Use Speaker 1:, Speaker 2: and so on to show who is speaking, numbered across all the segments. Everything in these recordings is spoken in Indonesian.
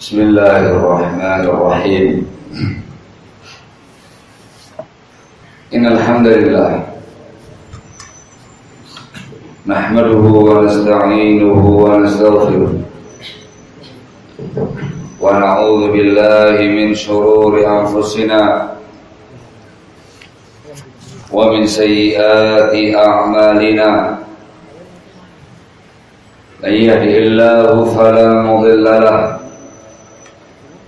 Speaker 1: بسم الله الرحمن الرحيم إن الحمد لله نحمده ونستعينه ونستغفره ونعوذ بالله من شرور أنفسنا ومن سيئات أعمالنا من يهده الله فلا مضل له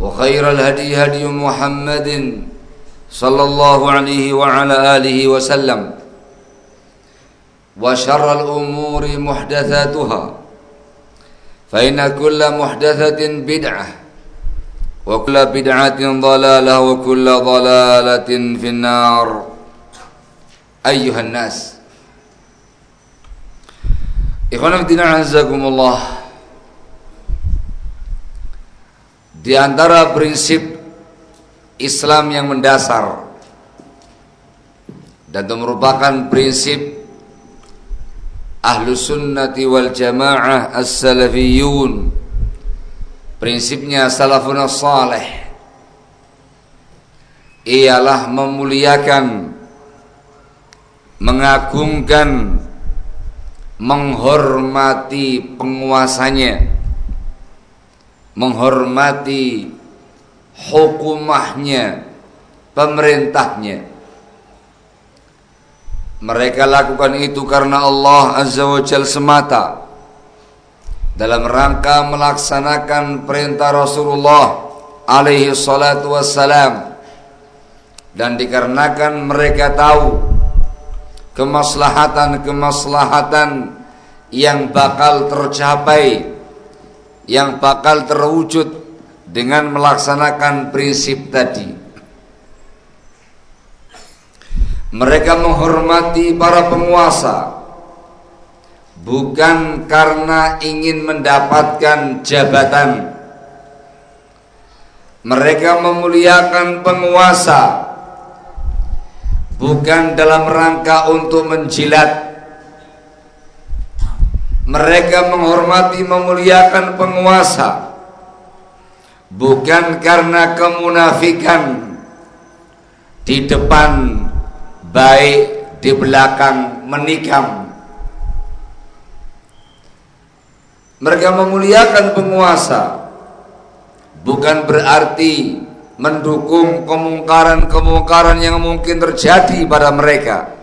Speaker 2: وخير الهدي هدي محمد صلى الله عليه وعلى آله وسلم وشر الأمور محدثاتها فإن كل محدثة بدعة وكل بدعة ضلالة وكل ضلالة في النار. أيها الناس إخوانا الدين عزكم الله Di antara prinsip Islam yang mendasar dan itu merupakan prinsip ahlu sunnati wal jamaah as-salafiyun. Prinsipnya salafun salih ialah memuliakan mengagungkan menghormati penguasanya menghormati hukumahnya, pemerintahnya. Mereka lakukan itu karena Allah Azza wa Jal semata dalam rangka melaksanakan perintah Rasulullah alaihi salatu wassalam dan dikarenakan mereka tahu kemaslahatan-kemaslahatan yang bakal tercapai yang bakal terwujud dengan melaksanakan prinsip tadi. Mereka menghormati para penguasa bukan karena ingin mendapatkan jabatan. Mereka memuliakan penguasa bukan dalam rangka untuk menjilat mereka menghormati memuliakan penguasa. Bukan karena kemunafikan di depan baik di belakang menikam. Mereka memuliakan penguasa. Bukan berarti mendukung kemungkaran-kemungkaran yang mungkin terjadi pada mereka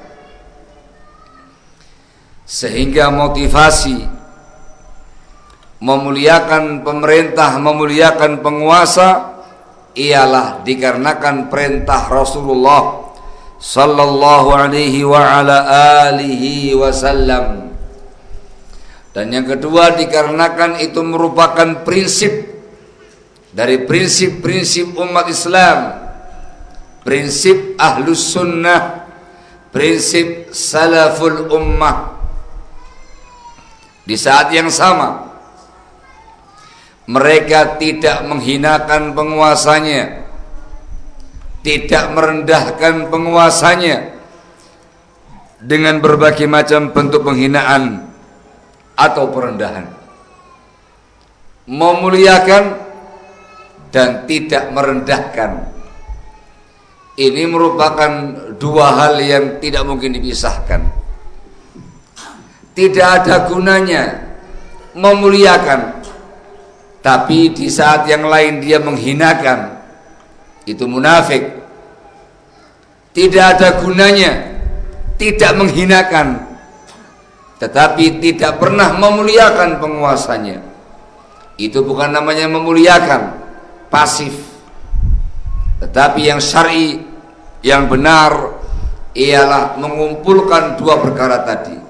Speaker 2: sehingga motivasi memuliakan pemerintah, memuliakan penguasa ialah dikarenakan perintah Rasulullah sallallahu alaihi wa ala alihi wasallam. Dan yang kedua dikarenakan itu merupakan prinsip dari prinsip-prinsip umat Islam, prinsip ahlus sunnah, prinsip salaful ummah di saat yang sama mereka tidak menghinakan penguasanya tidak merendahkan penguasanya dengan berbagai macam bentuk penghinaan atau perendahan. Memuliakan dan tidak merendahkan. Ini merupakan dua hal yang tidak mungkin dipisahkan tidak ada gunanya memuliakan. Tapi di saat yang lain dia menghinakan. Itu munafik. Tidak ada gunanya tidak menghinakan. Tetapi tidak pernah memuliakan penguasanya. Itu bukan namanya memuliakan pasif. Tetapi yang syar'i yang benar ialah mengumpulkan dua perkara tadi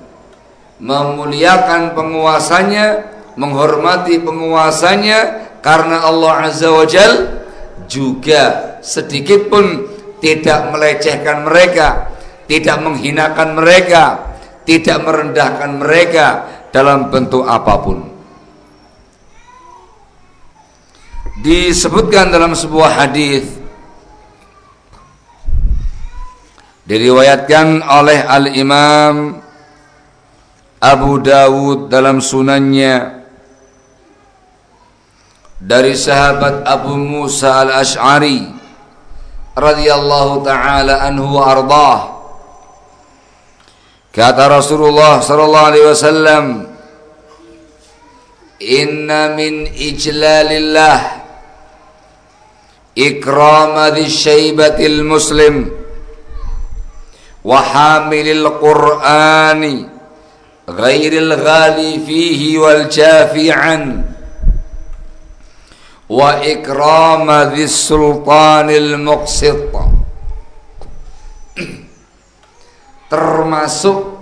Speaker 2: memuliakan penguasanya menghormati penguasanya karena Allah Azza wa Jal juga sedikit pun tidak melecehkan mereka, tidak menghinakan mereka, tidak merendahkan mereka dalam bentuk apa pun. Disebutkan dalam sebuah hadis diriwayatkan oleh Al-Imam Abu Dawud dalam sunannya dari sahabat Abu Musa al-Ash'ari radhiyallahu taala anhu wa kata Rasulullah sallallahu alaihi wasallam inna min ijlalillah ikram dhi syaibatil muslim wa hamilil qur'ani fihi wal jafi an wa ikrama dhis sultanil muqsit termasuk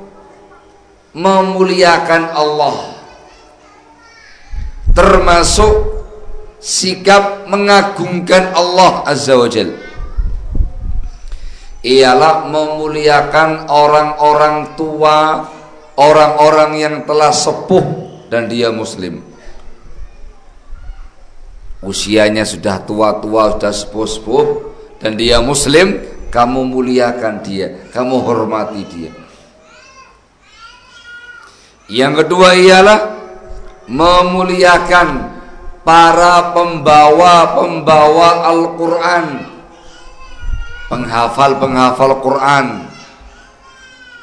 Speaker 2: memuliakan Allah. termasuk sikap mengagungkan Allah azza wajal ialah memuliakan orang-orang tua orang-orang yang telah sepuh dan dia muslim usianya sudah tua-tua, sudah sepuh-sepuh dan dia muslim, kamu muliakan dia, kamu hormati dia. Yang kedua ialah memuliakan para pembawa-pembawa Al-Qur'an. Penghafal-penghafal Quran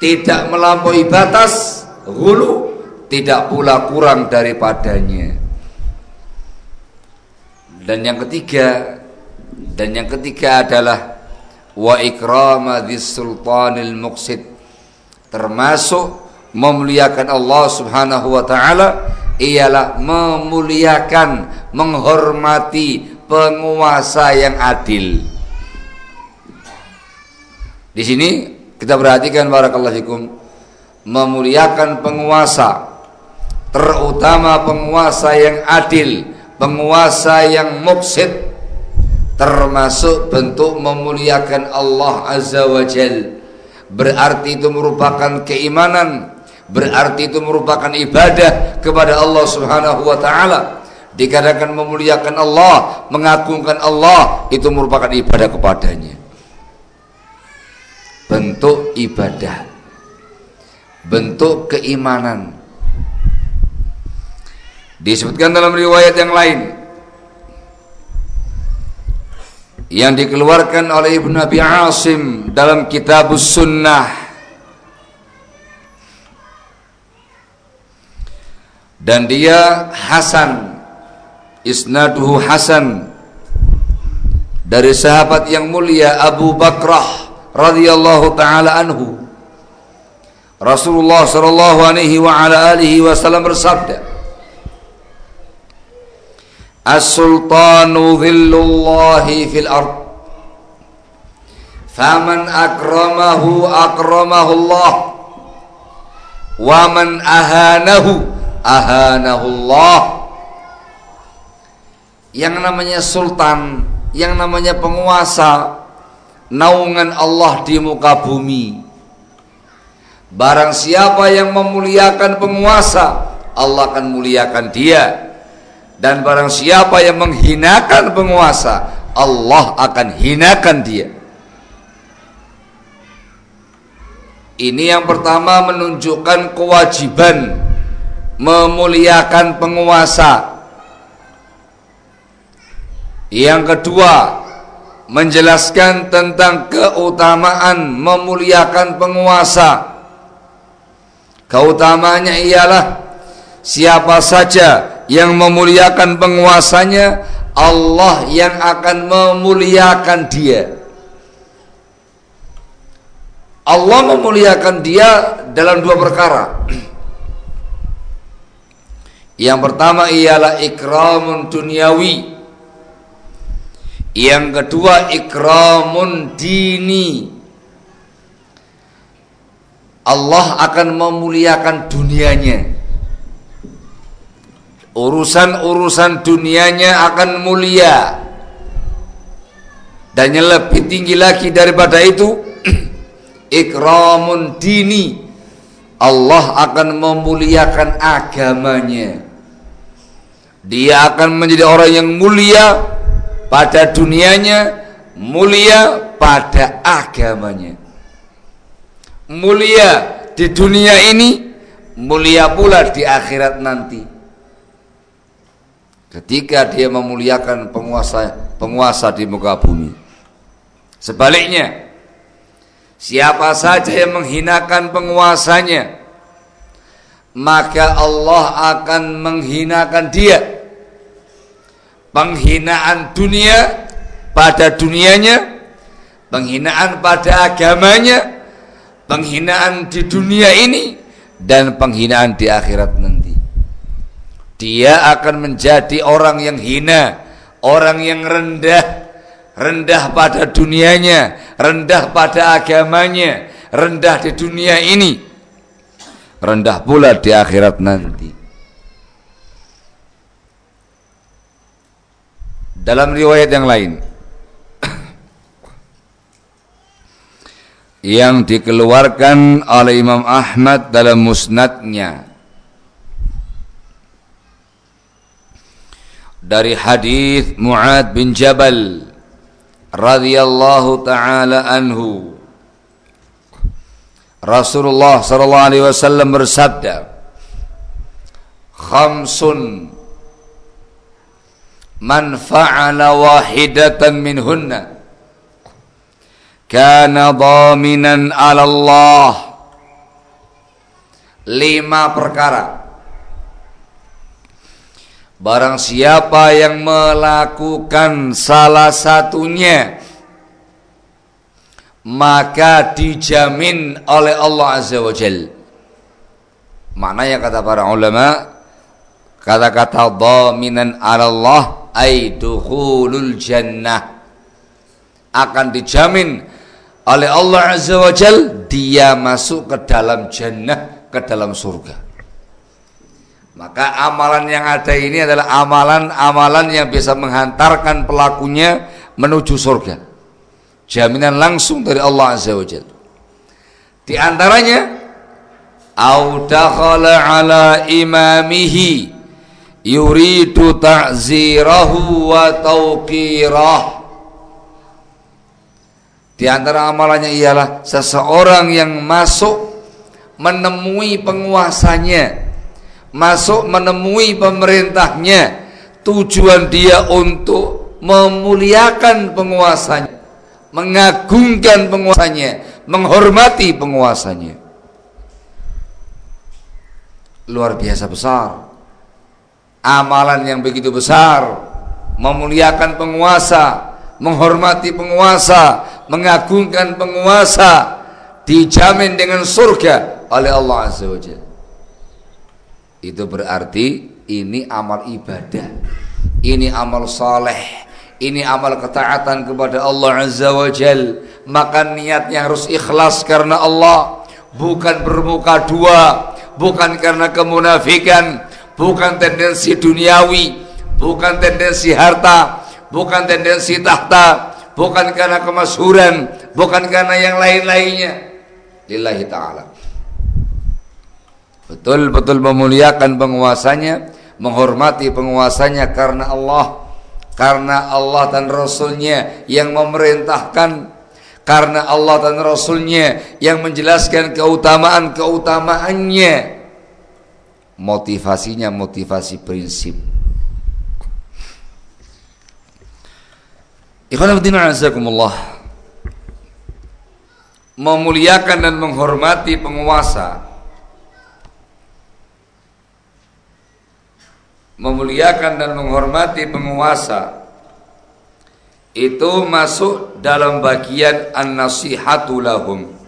Speaker 2: tidak melampaui batas, hulu tidak pula kurang daripadanya. Dan yang ketiga dan yang ketiga adalah wa ikrama sultanil muqsid termasuk memuliakan Allah Subhanahu wa taala ialah memuliakan menghormati penguasa yang adil. Di sini kita perhatikan barakallahu fikum memuliakan penguasa terutama penguasa yang adil penguasa yang muksid termasuk bentuk memuliakan Allah Azza wa Jal. Berarti itu merupakan keimanan berarti itu merupakan ibadah kepada Allah Subhanahu wa taala. Dikatakan memuliakan Allah mengagungkan Allah itu merupakan ibadah kepadanya bentuk ibadah. Bentuk keimanan. Disebutkan dalam riwayat yang lain. Yang dikeluarkan oleh Ibnu Abi Asim dalam Kitab Sunnah. Dan dia Hasan. Isnaduhu Hasan. Dari sahabat yang mulia Abu Bakrah radhiyallahu taala anhu. Rasulullah sallallahu alaihi wa ala alihi wasallam bersabda As-sultanu dhillullahi fil ard. Faman akramahu akramahu Allah. Wa man ahanahu ahanahu Allah. Yang namanya sultan Yang namanya penguasa Naungan Allah di muka bumi. Barang siapa yang memuliakan penguasa Allah akan muliakan dia. Dan barang siapa yang menghinakan penguasa Allah akan hinakan dia. Ini yang pertama menunjukkan kewajiban memuliakan penguasa. Yang kedua menjelaskan tentang keutamaan memuliakan penguasa. Keutamaannya ialah siapa saja yang memuliakan penguasanya Allah yang akan memuliakan dia. Allah memuliakan dia dalam dua perkara. Yang pertama ialah ikramun duniawi yang kedua ikramun dini. Allah akan memuliakan dunianya. Urusan-urusan dunianya akan mulia. Dan yang lebih tinggi lagi daripada itu ikramun dini. Allah akan memuliakan agamanya. Dia akan menjadi orang yang mulia pada dunianya mulia pada agamanya mulia di dunia ini mulia pula di akhirat nanti ketika dia memuliakan penguasa penguasa di muka bumi. Sebaliknya, siapa saja yang menghinakan penguasanya, maka Allah akan menghinakan dia. Penghinaan dunia pada dunianya, penghinaan pada agamanya, penghinaan di dunia ini dan penghinaan di akhirat nanti dia akan menjadi orang yang hina, orang yang rendah, rendah pada dunianya, rendah pada agamanya, rendah di dunia ini, rendah pula di akhirat nanti. Dalam riwayat yang lain. Yang dikeluarkan oleh Imam Ahmad dalam musnadnya. Dari hadis Muad bin Jabal radhiyallahu taala anhu. Rasulullah sallallahu alaihi wasallam bersabda Khamsun man fa'ala wahidatan minhunna. Kana dhaminan 'ala Allah lima perkara. Barang siapa yang melakukan salah satunya maka dijamin oleh Allah Azza wa Jal. Maknanya kata para ulama kata-kata dhaminan ala Allah ay jannah akan dijamin oleh Allah Azza wa Jal dia masuk ke dalam jannah ke dalam surga. Maka amalan yang ada ini adalah amalan-amalan yang bisa menghantarkan pelakunya menuju surga. Jaminan langsung dari Allah Azza wa Jalla. Di antaranya au ala imamihi yuridu ta'zirahu wa tauqirah di antara amalannya ialah seseorang yang masuk menemui penguasanya masuk menemui pemerintahnya. Tujuan dia untuk memuliakan penguasanya mengagungkan penguasanya menghormati penguasanya. Luar biasa besar amalan yang begitu besar. Memuliakan penguasa. Menghormati penguasa. Mengagungkan penguasa. Dijamin dengan surga oleh Allah Azza wa Jalla. Itu berarti ini amal ibadah. Ini amal saleh. Ini amal ketaatan kepada Allah Azza wa Jal. Maka niatnya harus ikhlas karena Allah. Bukan bermuka dua. Bukan karena kemunafikan bukan tendensi duniawi bukan tendensi harta bukan tendensi tahta bukan karena kemasyhuran bukan karena yang lain-lainnya. Lillahi ta'ala. Betul-betul memuliakan penguasanya menghormati penguasanya karena Allah karena Allah dan Rasulnya yang memerintahkan karena Allah dan Rasulnya yang menjelaskan keutamaan-keutamaannya motivasinya motivasi prinsip. Ikhwanuddin azakumullah. Memuliakan dan menghormati penguasa. Memuliakan dan menghormati penguasa. Itu masuk dalam bagian an-nasihatu lahum.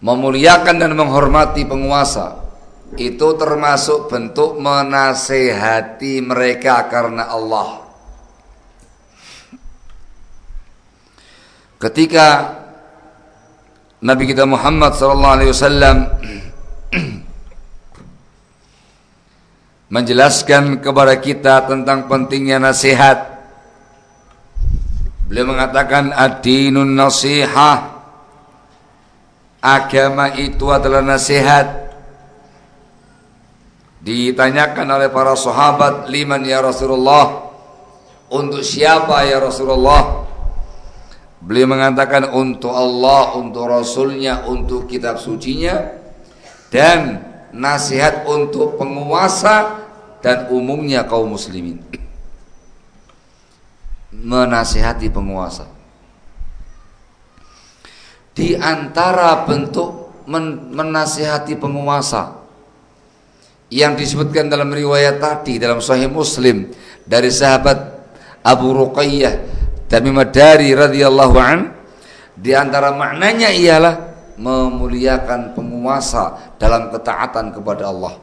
Speaker 2: Memuliakan dan menghormati penguasa itu termasuk bentuk menasehati mereka karena Allah. Ketika Nabi kita Muhammad sallallahu alaihi wasallam menjelaskan kepada kita tentang pentingnya nasihat. Beliau mengatakan ad-dinun nasihah. Agama itu adalah nasihat. Ditanyakan oleh para sahabat, "Liman ya Rasulullah?" Untuk siapa ya Rasulullah? Beliau mengatakan untuk Allah, untuk Rasulnya, untuk kitab sucinya dan nasihat untuk penguasa dan umumnya kaum muslimin. Menasihati penguasa. Di antara bentuk men menasihati penguasa yang disebutkan dalam riwayat tadi dalam Sahih Muslim dari sahabat Abu Ruqayyah Tamimah Dari radhiyallahu an di antara maknanya ialah memuliakan penguasa dalam ketaatan kepada Allah.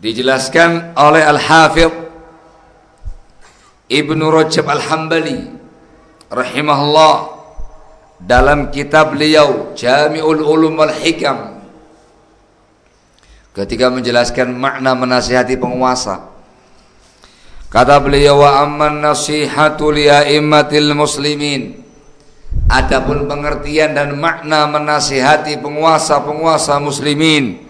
Speaker 2: Dijelaskan oleh Al-Hafidh Ibnu Rajab Al-Hambali rahimahullah dalam kitab beliau Jami'ul Ulum wal Hikam. Ketika menjelaskan makna menasihati penguasa kata beliau wa amman nasihatu li muslimin. Adapun pengertian dan makna menasihati penguasa-penguasa muslimin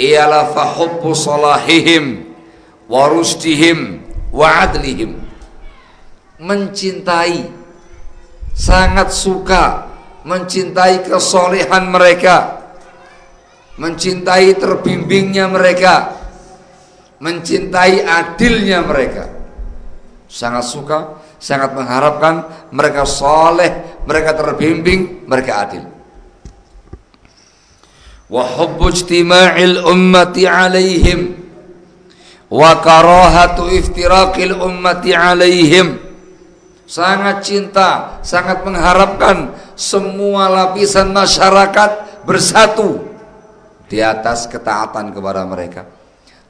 Speaker 2: ialah fahubbu salahihim wa rusdihim wa adlihim. Mencintai sangat suka mencintai kesolehan mereka mencintai terbimbingnya mereka mencintai adilnya mereka sangat suka sangat mengharapkan mereka soleh, mereka terbimbing, mereka adil. Wa hubbu ijtima'il ummati alaihim wa karahatu iftiraqil ummati alaihim. Sangat cinta, sangat mengharapkan semua lapisan masyarakat bersatu di atas ketaatan kepada mereka.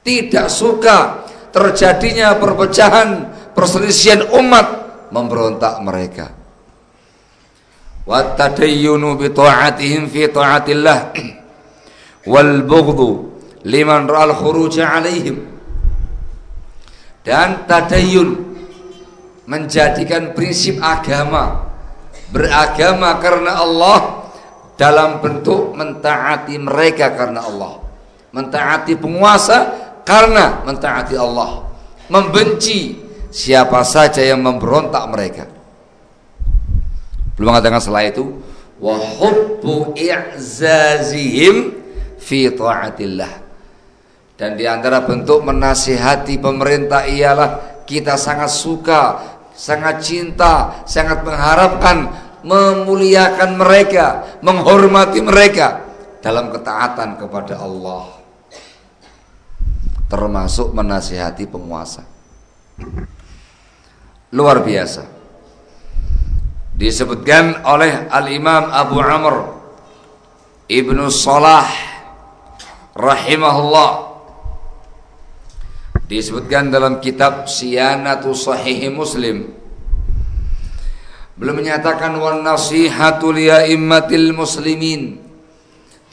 Speaker 2: Tidak suka terjadinya perpecahan, perselisihan umat memberontak mereka wa tadayyunu bi ta'atihim fi ta'atillah wal bughdhu liman ra'al khuruj alaihim dan tadayyun menjadikan prinsip agama beragama karena Allah dalam bentuk mentaati mereka karena Allah mentaati penguasa karena mentaati Allah membenci siapa saja yang memberontak mereka. Belum mengatakan setelah itu wa hubbu i'zazihim fi taatillah. Dan di antara bentuk menasihati pemerintah ialah kita sangat suka, sangat cinta, sangat mengharapkan memuliakan mereka, menghormati mereka dalam ketaatan kepada Allah. Termasuk menasihati penguasa luar biasa. Disebutkan oleh Al-Imam Abu Amr Ibnu Salah rahimahullah disebutkan dalam kitab Siyanatu Sahih Muslim. Belum menyatakan wan nasihatu liyaimmatil muslimin.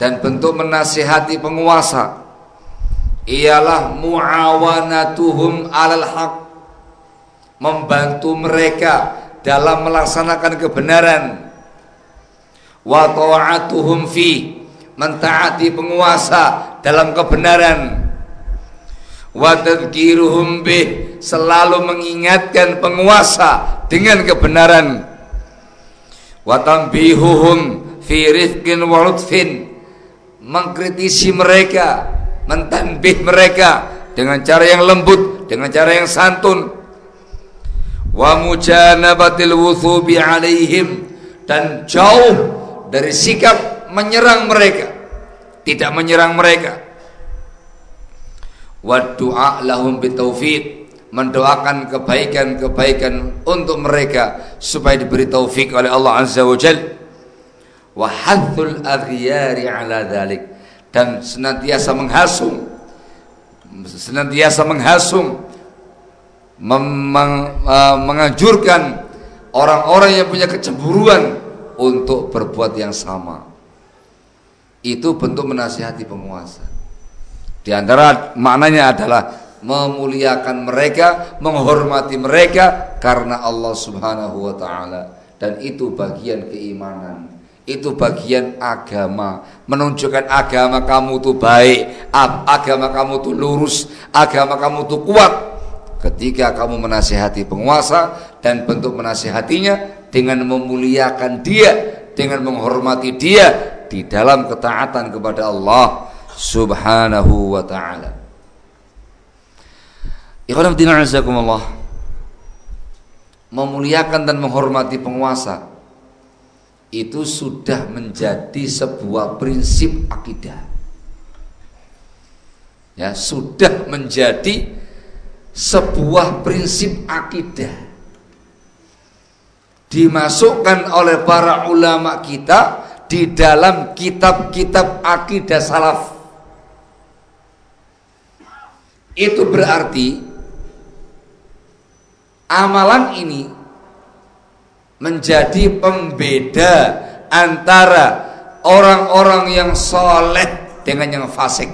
Speaker 2: Dan bentuk menasihati penguasa ialah muawanatuhum alal haq. Membantu mereka dalam melaksanakan kebenaran. Wa ta'atuhum fi mentaati penguasa dalam kebenaran wa tadhkiruhum bih selalu mengingatkan penguasa dengan kebenaran. Wa tanbihuhum fi rifqin wa lutfin mengkritisi mereka mentanbih mereka dengan cara yang lembut dengan cara yang santun. Wa mujanabatil wuthubi alaihim dan jauh dari sikap menyerang mereka tidak menyerang mereka wa du'a lahum bitaufiq. Mendoakan kebaikan-kebaikan untuk mereka supaya diberi taufik oleh Allah Azza wa Jalla wa hathul aghyari ala dhalik. Dan senantiasa menghasung senantiasa menghasung mem, meng, uh, menganjurkan orang-orang yang punya kecemburuan untuk berbuat yang sama. Itu bentuk menasihati penguasa di antara maknanya adalah memuliakan mereka, menghormati mereka karena Allah Subhanahu wa taala. Dan itu bagian keimanan itu bagian agama. Menunjukkan agama kamu itu baik agama kamu itu lurus agama kamu itu kuat. Ketika kamu menasihati penguasa dan bentuk menasihatinya dengan memuliakan dia dengan menghormati dia di dalam ketaatan kepada Allah subhanahu wa ta'ala Ikhwan memuliakan dan menghormati penguasa itu sudah menjadi sebuah prinsip akidah. Ya, sudah menjadi sebuah prinsip akidah. Dimasukkan oleh para ulama kita di dalam kitab-kitab akidah salaf. Itu berarti amalan ini menjadi pembeda antara orang-orang yang soleh dengan yang fasik.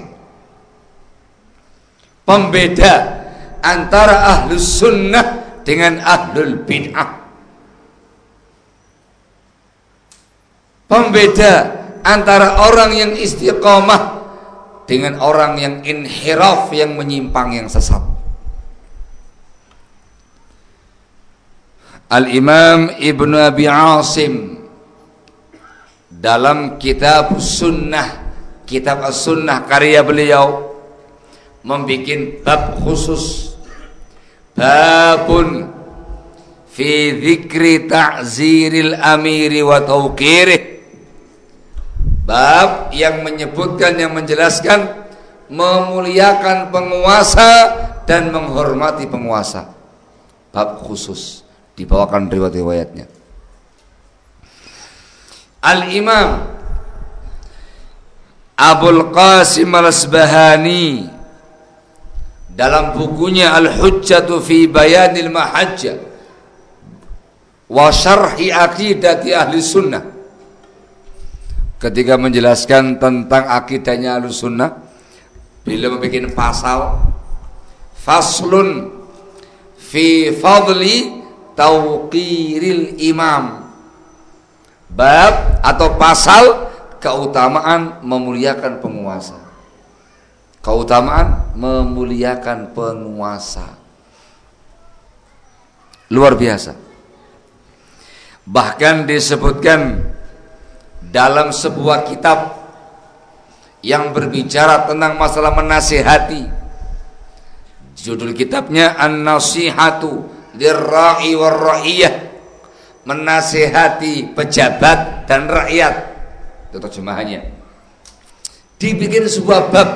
Speaker 2: Pembeda antara ahlus sunnah dengan ahlul bid'ah. Pembeda antara orang yang istiqomah dengan orang yang inhiraf yang menyimpang yang sesat. Al-Imam Ibnu Abi Asim dalam kitab sunnah kitab as-sunnah karya beliau membuat bab khusus babun fi dzikri ta'ziril amiri wa tawqirih bab yang menyebutkan yang menjelaskan memuliakan penguasa dan menghormati penguasa bab khusus dibawakan riwayat-riwayatnya. Al-Imam Abul Qasim Al-Asbahani dalam bukunya Al-Hujjatu fi Bayanil Mahajjah wa Syarhi Aqidati Ahli Sunnah ketika menjelaskan tentang akidahnya Ahli Sunnah beliau membuat pasal faslun fi fadli tauqiril imam. Bab atau pasal keutamaan memuliakan penguasa. Keutamaan memuliakan penguasa. Luar biasa. Bahkan disebutkan dalam sebuah kitab yang berbicara tentang masalah menasihati. Judul kitabnya An-Nasihatu dirra'i war ra'iyah menasihati pejabat dan rakyat. Itu terjemahannya. Dibikin sebuah bab.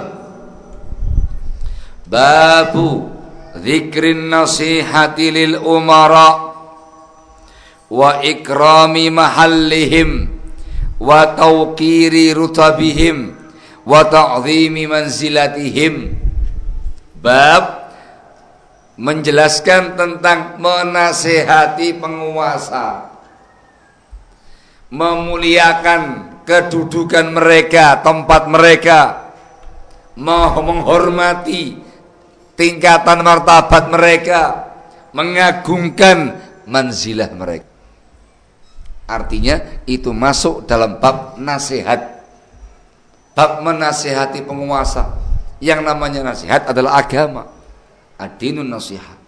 Speaker 2: Babu zikrin nasihati lil umara wa ikrami mahallihim wa tawqiri rutabihim wa ta'zimi manzilatihim. Bab menjelaskan tentang menasehati penguasa memuliakan kedudukan mereka tempat mereka menghormati tingkatan martabat mereka mengagungkan manzilah mereka Artinya itu masuk dalam bab nasihat. Bab menasihati penguasa. Yang namanya nasihat adalah agama. Adinun nasihat.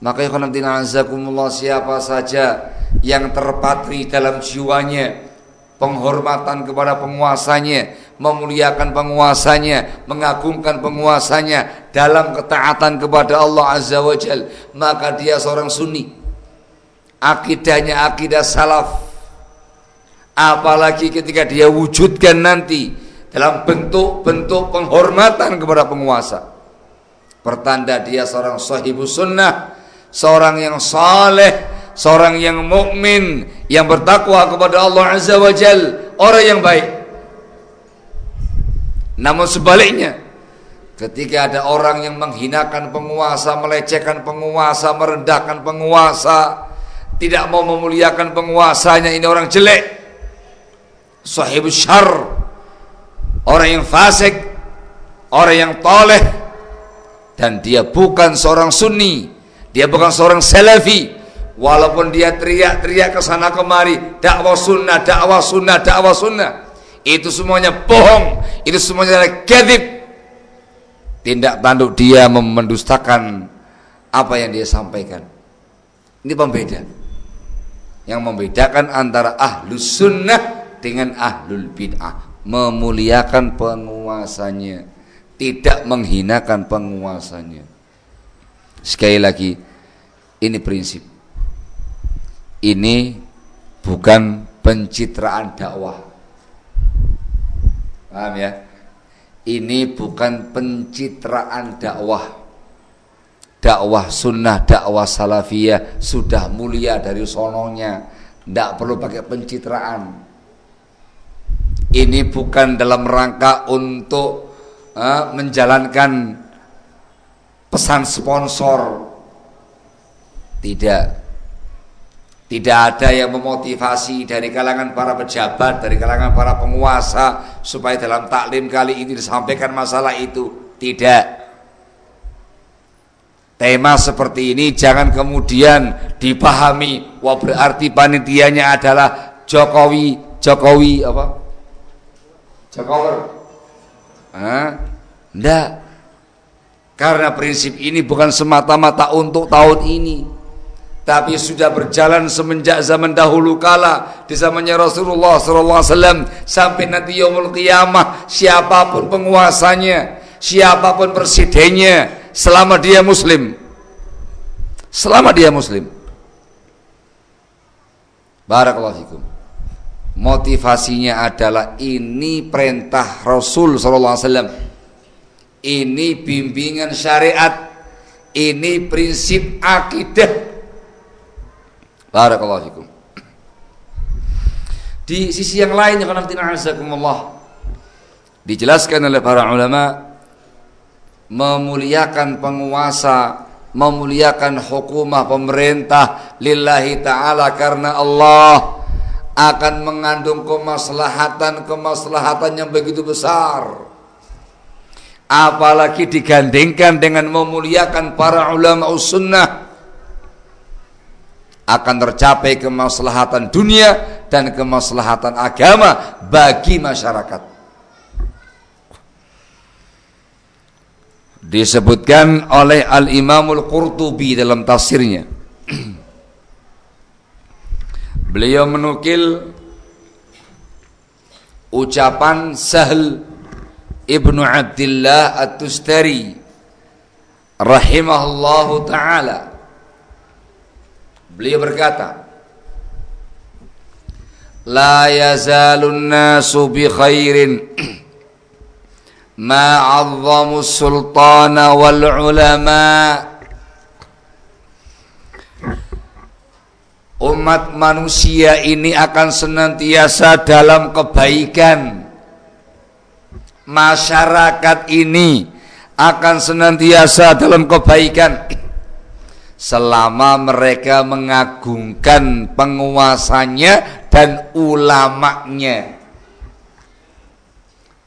Speaker 2: Maka ikhwanatina azakumullah siapa saja yang terpatri dalam jiwanya penghormatan kepada penguasanya, memuliakan penguasanya, mengagungkan penguasanya dalam ketaatan kepada Allah Azza wa Jal, maka dia seorang sunni. Akidahnya akidah salaf. Apalagi ketika dia wujudkan nanti dalam bentuk-bentuk penghormatan kepada penguasa. Pertanda dia seorang sahibus sunnah, seorang yang saleh, seorang yang mukmin, yang bertakwa kepada Allah Azza wa Jal, orang yang baik. Namun sebaliknya, ketika ada orang yang menghinakan penguasa, melecehkan penguasa, merendahkan penguasa, tidak mau memuliakan penguasanya, ini orang jelek. Sahib syar, orang yang fasik, orang yang toleh, dan dia bukan seorang sunni, dia bukan seorang salafi. Walaupun dia teriak-teriak ke sana kemari, dakwah sunnah, dakwah sunnah, dakwah sunnah. Itu semuanya bohong. Itu semuanya kedip. Tindak tanduk dia mendustakan apa yang dia sampaikan. Ini pembeda. Yang membedakan antara ahlus sunnah dengan ahlul bid'ah. Memuliakan penguasanya. Tidak menghinakan penguasanya. Sekali lagi, ini prinsip. Ini bukan pencitraan dakwah. Paham ya? Ini bukan pencitraan dakwah. Dakwah sunnah, dakwah salafiyah sudah mulia dari sononya. Tidak perlu pakai pencitraan. Ini bukan dalam rangka untuk uh, menjalankan pesan sponsor tidak. Tidak ada yang memotivasi dari kalangan para pejabat, dari kalangan para penguasa supaya dalam taklim kali ini disampaikan masalah itu. Tidak. Tema seperti ini jangan kemudian dipahami wah berarti panitianya adalah Jokowi, Jokowi apa? Enggak. Karena prinsip ini bukan semata-mata untuk tahun ini tapi sudah berjalan semenjak zaman dahulu kala di zamannya Rasulullah SAW sampai nanti yaumul qiyamah siapa pun penguasanya siapa pun presidennya selama dia muslim. Selama dia muslim. Barakallahu fikum. Motivasinya adalah ini perintah Rasul SAW ini bimbingan syariat. Ini prinsip akidah. Barakallahu fikum. Di sisi yang lain azakumullah dijelaskan oleh para ulama memuliakan penguasa, memuliakan hukumah pemerintah lillahi taala karena Allah akan mengandung kemaslahatan-kemaslahatan yang begitu besar. Apalagi digandingkan dengan memuliakan para ulama sunnah akan tercapai kemaslahatan dunia dan kemaslahatan agama bagi masyarakat. Disebutkan oleh Al-Imamul Qurtubi dalam tafsirnya. Beliau menukil ucapan Sahl Ibnu Abdullah At-Tustari rahimahullahu taala Beliau berkata, La yazalun nasu bi khairin 'azzamu sultana wal ulama. Umat manusia ini akan senantiasa dalam kebaikan. Masyarakat ini akan senantiasa dalam kebaikan. Selama mereka mengagungkan penguasanya dan ulamanya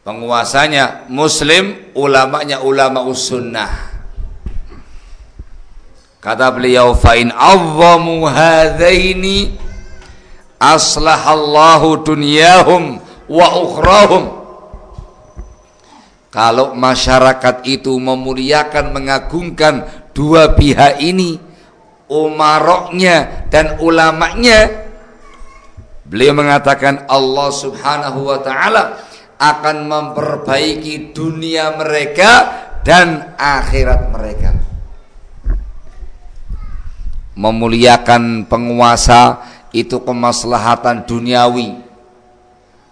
Speaker 2: penguasanya muslim ulamanya ulama usunnah. Kata beliau fa'in azzamu hadaini aslahallahu dunyahum wa ukhrahum. Kalau masyarakat itu memuliakan mengagungkan dua pihak ini umaroknya dan ulamanya beliau mengatakan Allah subhanahu wa ta'ala akan memperbaiki dunia mereka dan akhirat mereka. Memuliakan penguasa itu kemaslahatan duniawi.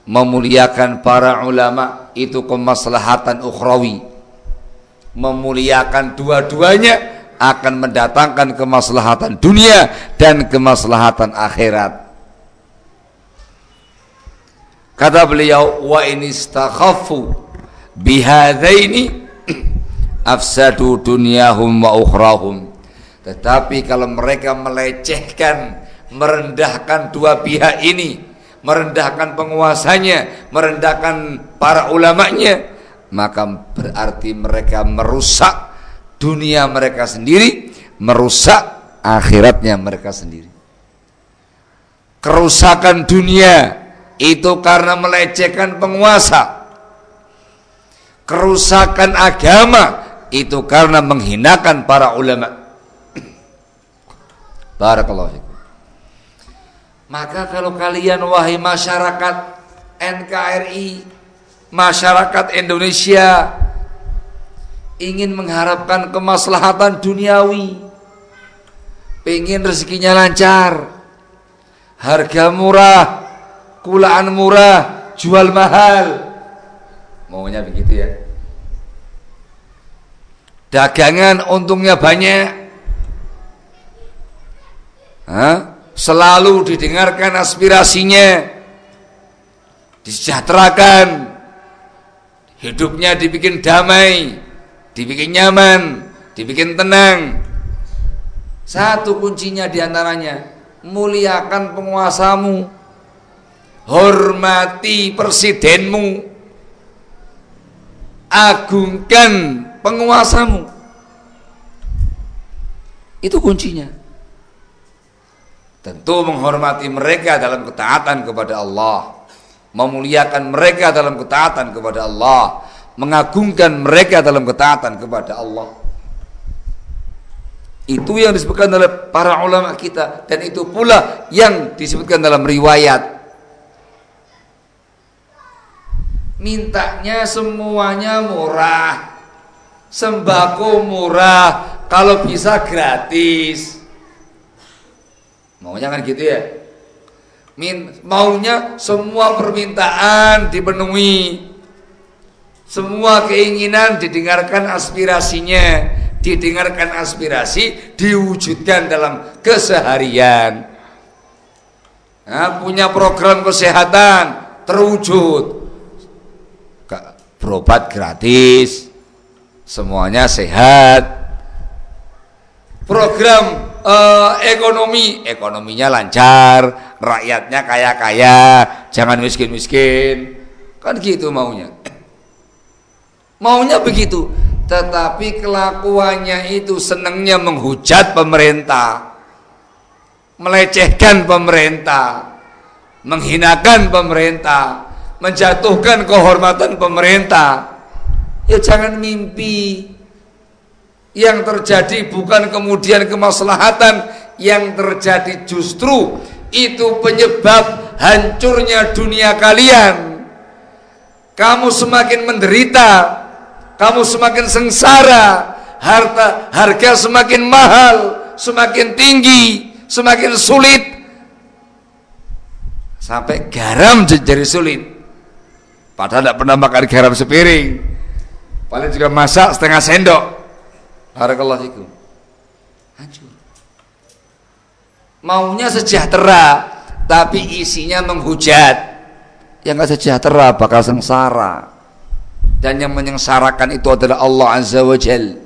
Speaker 2: Memuliakan para ulama itu kemaslahatan ukhrawi. Memuliakan dua-duanya akan mendatangkan kemaslahatan dunia dan kemaslahatan akhirat kata beliau wa in istakhaffu bihadaini afsadu dunyahum wa ukhrahum tetapi kalau mereka melecehkan merendahkan dua pihak ini, merendahkan penguasanya, merendahkan para ulamanya, maka berarti mereka merusak dunia mereka sendiri, merusak akhiratnya mereka sendiri. Kerusakan dunia itu karena melecehkan penguasa. Kerusakan agama itu karena menghinakan para ulama. Barakallahu maka kalau kalian wahai masyarakat NKRI, masyarakat Indonesia ingin mengharapkan kemaslahatan duniawi, pengen rezekinya lancar, harga murah, kulaan murah, jual mahal, maunya begitu ya. Dagangan untungnya banyak. Hah? selalu didengarkan aspirasinya disejahterakan hidupnya dibikin damai dibikin nyaman dibikin tenang satu kuncinya di antaranya muliakan penguasamu hormati presidenmu. Agungkan penguasamu. Itu kuncinya. Tentu menghormati mereka dalam ketaatan kepada Allah, memuliakan mereka dalam ketaatan kepada Allah, mengagungkan mereka dalam ketaatan kepada Allah. Itu yang disebutkan oleh para ulama kita. Dan itu pula yang disebutkan dalam riwayat. Mintanya semuanya murah. Sembako murah, kalau bisa gratis. Maunya kan gitu ya. Min, maunya semua permintaan dipenuhi. Semua keinginan didengarkan aspirasinya, didengarkan aspirasi, diwujudkan dalam keseharian. Nah, punya program kesehatan terwujud. Berobat gratis, semuanya sehat. Program uh, ekonomi, ekonominya lancar, rakyatnya kaya-kaya, jangan miskin-miskin. Kan gitu maunya. Maunya begitu, tetapi kelakuannya itu senangnya menghujat pemerintah, melecehkan pemerintah, menghinakan pemerintah, menjatuhkan kehormatan pemerintah. Ya jangan mimpi yang terjadi bukan kemudian kemaslahatan yang terjadi justru itu penyebab hancurnya dunia kalian. Kamu semakin menderita kamu semakin sengsara harta harga semakin mahal semakin tinggi semakin sulit. Sampai garam jadi sulit padahal tidak pernah makan garam sepiring paling juga masak setengah sendok Barakallahu fikum. Hancur. Maunya sejahtera, tapi isinya menghujat. Yang gak sejahtera bakal sengsara. Dan yang menyengsarakan itu adalah Allah Azza wa Jal.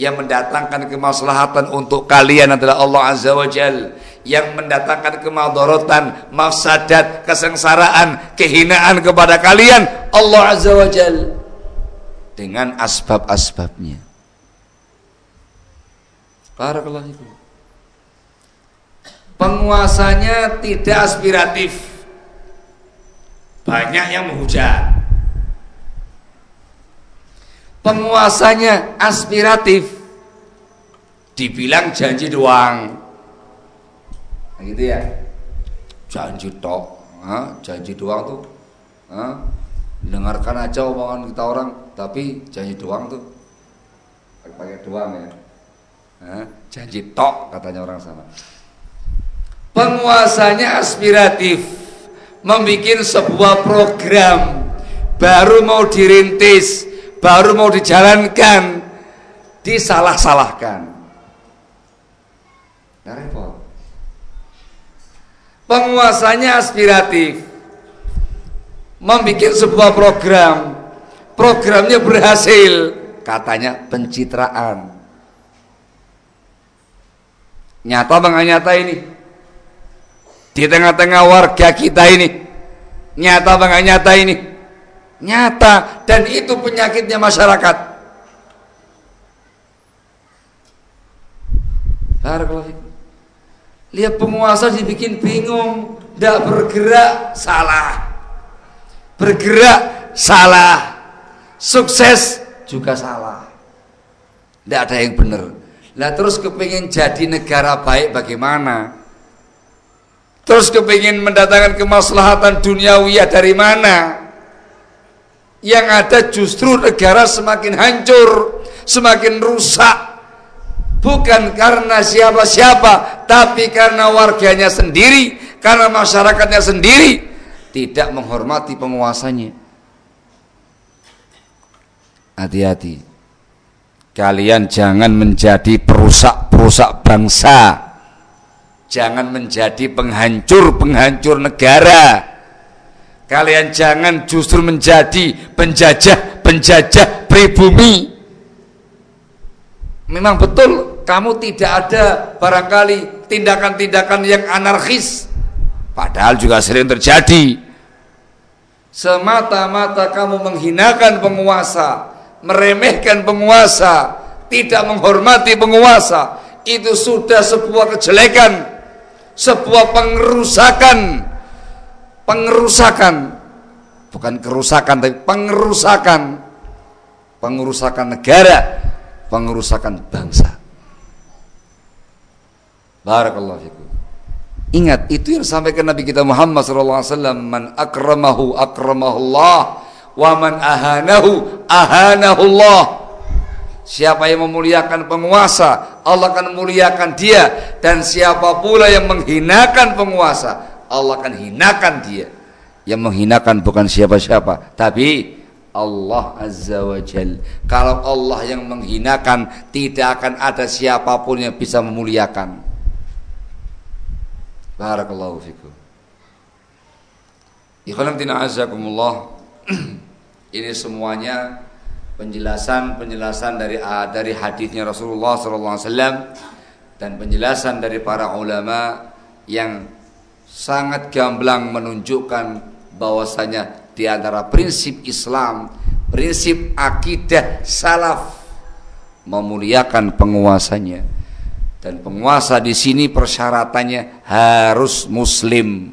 Speaker 2: Yang mendatangkan kemaslahatan untuk kalian adalah Allah Azza wa Jal. Yang mendatangkan kemadorotan, mafsadat, kesengsaraan, kehinaan kepada kalian Allah Azza wa Jal. Dengan asbab-asbabnya. Barakallahu fikum. penguasanya tidak aspiratif banyak yang menghujat penguasanya aspiratif dibilang janji doang gitu ya janji tok ha? janji doang tuh ha? dengarkan aja omongan kita orang tapi janji doang tuh pakai doang ya ha? janji tok katanya orang sana penguasanya aspiratif membuat sebuah program baru mau dirintis baru mau dijalankan disalah-salahkan. Nah. Penguasanya aspiratif. Membuat sebuah program. Programnya berhasil, katanya pencitraan. Nyata bang nyata ini. Di tengah-tengah warga kita ini. Nyata bang nyata ini nyata dan itu penyakitnya masyarakat. Lihat penguasa dibikin bingung, tidak bergerak salah, bergerak salah, sukses juga salah, tidak ada yang benar. Lah terus kepingin jadi negara baik bagaimana? Terus kepingin mendatangkan kemaslahatan duniawiyah dari mana? yang ada justru negara semakin hancur, semakin rusak. Bukan karena siapa-siapa, tapi karena warganya sendiri, karena masyarakatnya sendiri tidak menghormati penguasanya. Hati-hati. Kalian jangan menjadi perusak-perusak bangsa. Jangan menjadi penghancur-penghancur negara Kalian jangan justru menjadi penjajah-penjajah pribumi. Memang betul kamu tidak ada barangkali tindakan-tindakan yang anarkis. Padahal juga sering terjadi. Semata-mata kamu menghinakan penguasa, meremehkan penguasa, tidak menghormati penguasa, itu sudah sebuah kejelekan, sebuah pengerusakan pengerusakan bukan kerusakan tapi pengerusakan pengerusakan negara pengerusakan bangsa barakallahu fikum. Ingat itu yang sampaikan Nabi kita Muhammad sallallahu alaihi wasallam man akramahu akramahullah wa man ahanahu ahanahullah. Siapa yang memuliakan penguasa, Allah akan memuliakan dia. Dan siapa pula yang menghinakan penguasa, Allah akan hinakan dia. Yang menghinakan bukan siapa-siapa tapi Allah Azza wa Jal. Kalau Allah yang menghinakan tidak akan ada siapa pun yang bisa memuliakan Barakallahu fikum Ikhwanamtina azakumullah Ini semuanya penjelasan-penjelasan dari dari hadisnya Rasulullah SAW dan penjelasan dari para ulama yang sangat gamblang menunjukkan bahwasanya di antara prinsip Islam, prinsip akidah salaf memuliakan penguasanya. Dan penguasa di sini persyaratannya harus muslim.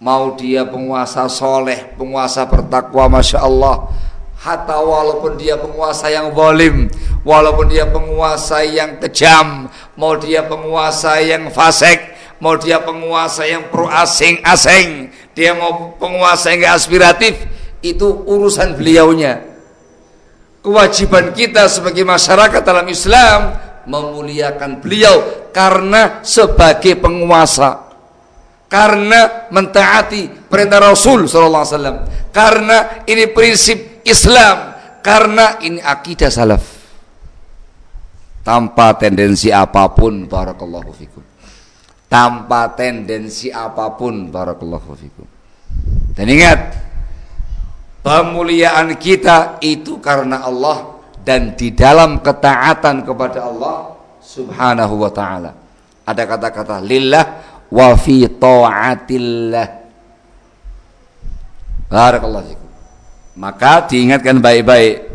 Speaker 2: Mau dia penguasa soleh, penguasa bertakwa, masya Allah. Hatta walaupun dia penguasa yang zalim, walaupun dia penguasa yang kejam, mau dia penguasa yang fasik, mau dia penguasa yang pro asing-asing, dia mau penguasa yang aspiratif, itu urusan beliaunya. Kewajiban kita sebagai masyarakat dalam Islam memuliakan beliau karena sebagai penguasa karena mentaati perintah Rasul sallallahu alaihi wasallam karena ini prinsip Islam karena ini akidah salaf. Tanpa tendensi apa pun barakallahu fikum. Tanpa tendensi apa pun barakallahu fikum. Dan ingat pemuliaan kita itu karena Allah dan di dalam ketaatan kepada Allah subhanahu wa ta'ala ada kata-kata lillah wa fi ta'atillah barakallahu fikum maka diingatkan baik-baik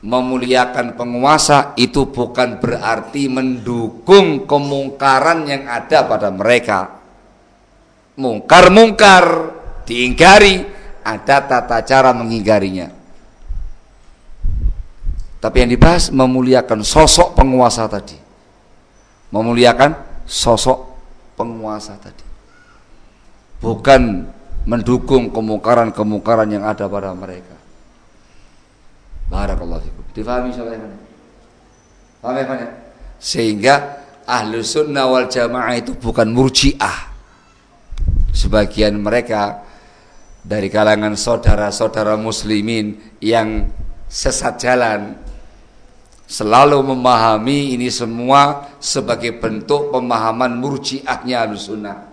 Speaker 2: memuliakan penguasa itu bukan berarti mendukung kemungkaran yang ada pada mereka. Mungkar-mungkar diingkari, ada tata cara mengingkarinya. Tapi yang dibahas memuliakan sosok penguasa tadi. Memuliakan sosok penguasa tadi. Bukan mendukung kemungkaran-kemungkaran yang ada pada mereka. Barakallahu fikum. Difahami insyaallah ya? Paham ya? Sehingga ahlu sunnah wal jamaah itu bukan murjiah. Sebagian mereka dari kalangan saudara-saudara muslimin yang sesat jalan selalu memahami ini semua sebagai bentuk pemahaman murjiahnya ahlu sunnah.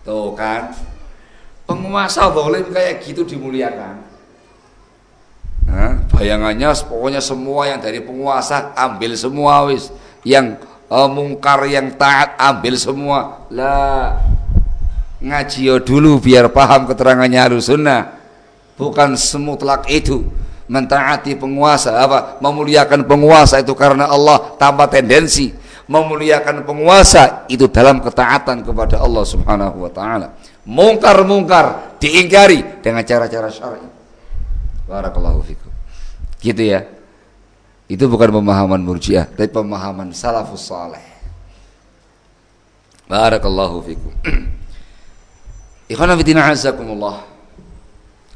Speaker 2: Tuh kan, penguasa boleh kayak gitu dimuliakan. Nah, bayangannya pokoknya semua yang dari penguasa ambil semua wis. Yang uh, mungkar yang taat ambil semua. Lah ngaji dulu biar paham keterangannya sunnah. Bukan semutlak itu mentaati penguasa apa memuliakan penguasa itu karena Allah tanpa tendensi memuliakan penguasa itu dalam ketaatan kepada Allah Subhanahu wa taala mungkar-mungkar diingkari dengan cara-cara syar'i Barakallahu fikum. Gitu ya. Itu bukan pemahaman murjiah, tapi pemahaman salafus saleh. Barakallahu fikum. Ikhwan fillah.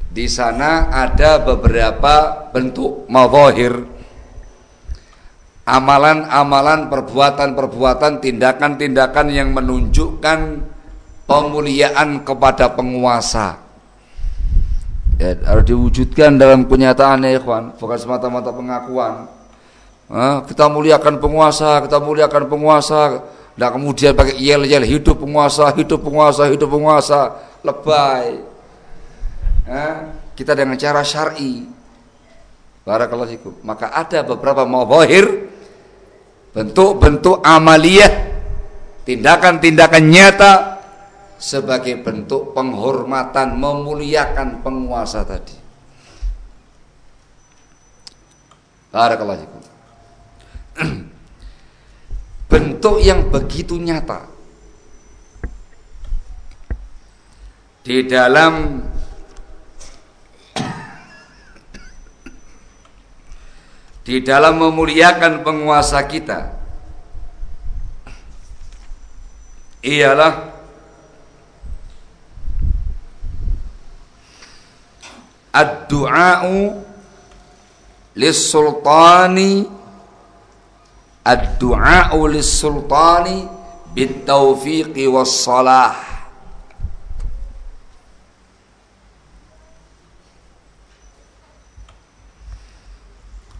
Speaker 2: Di sana ada beberapa bentuk mazahir amalan-amalan, perbuatan-perbuatan, tindakan-tindakan yang menunjukkan pemuliaan kepada penguasa. Ya, harus diwujudkan dalam kenyataan ya ikhwan. Bukan semata-mata pengakuan. Nah, kita muliakan penguasa kita muliakan penguasa. Dan kemudian pakai yel-yel hidup penguasa hidup penguasa hidup penguasa. Lebay kita dengan cara syar'i. Barakallahu maka ada beberapa mawahir bentuk-bentuk amaliyah tindakan-tindakan nyata sebagai bentuk penghormatan memuliakan penguasa tadi. Barakallahu Bentuk yang begitu nyata di dalam di dalam memuliakan penguasa kita ialah ad-du'a'u lis-sultani ad-du'a'u lis-sultani bit-taufiqi was-salah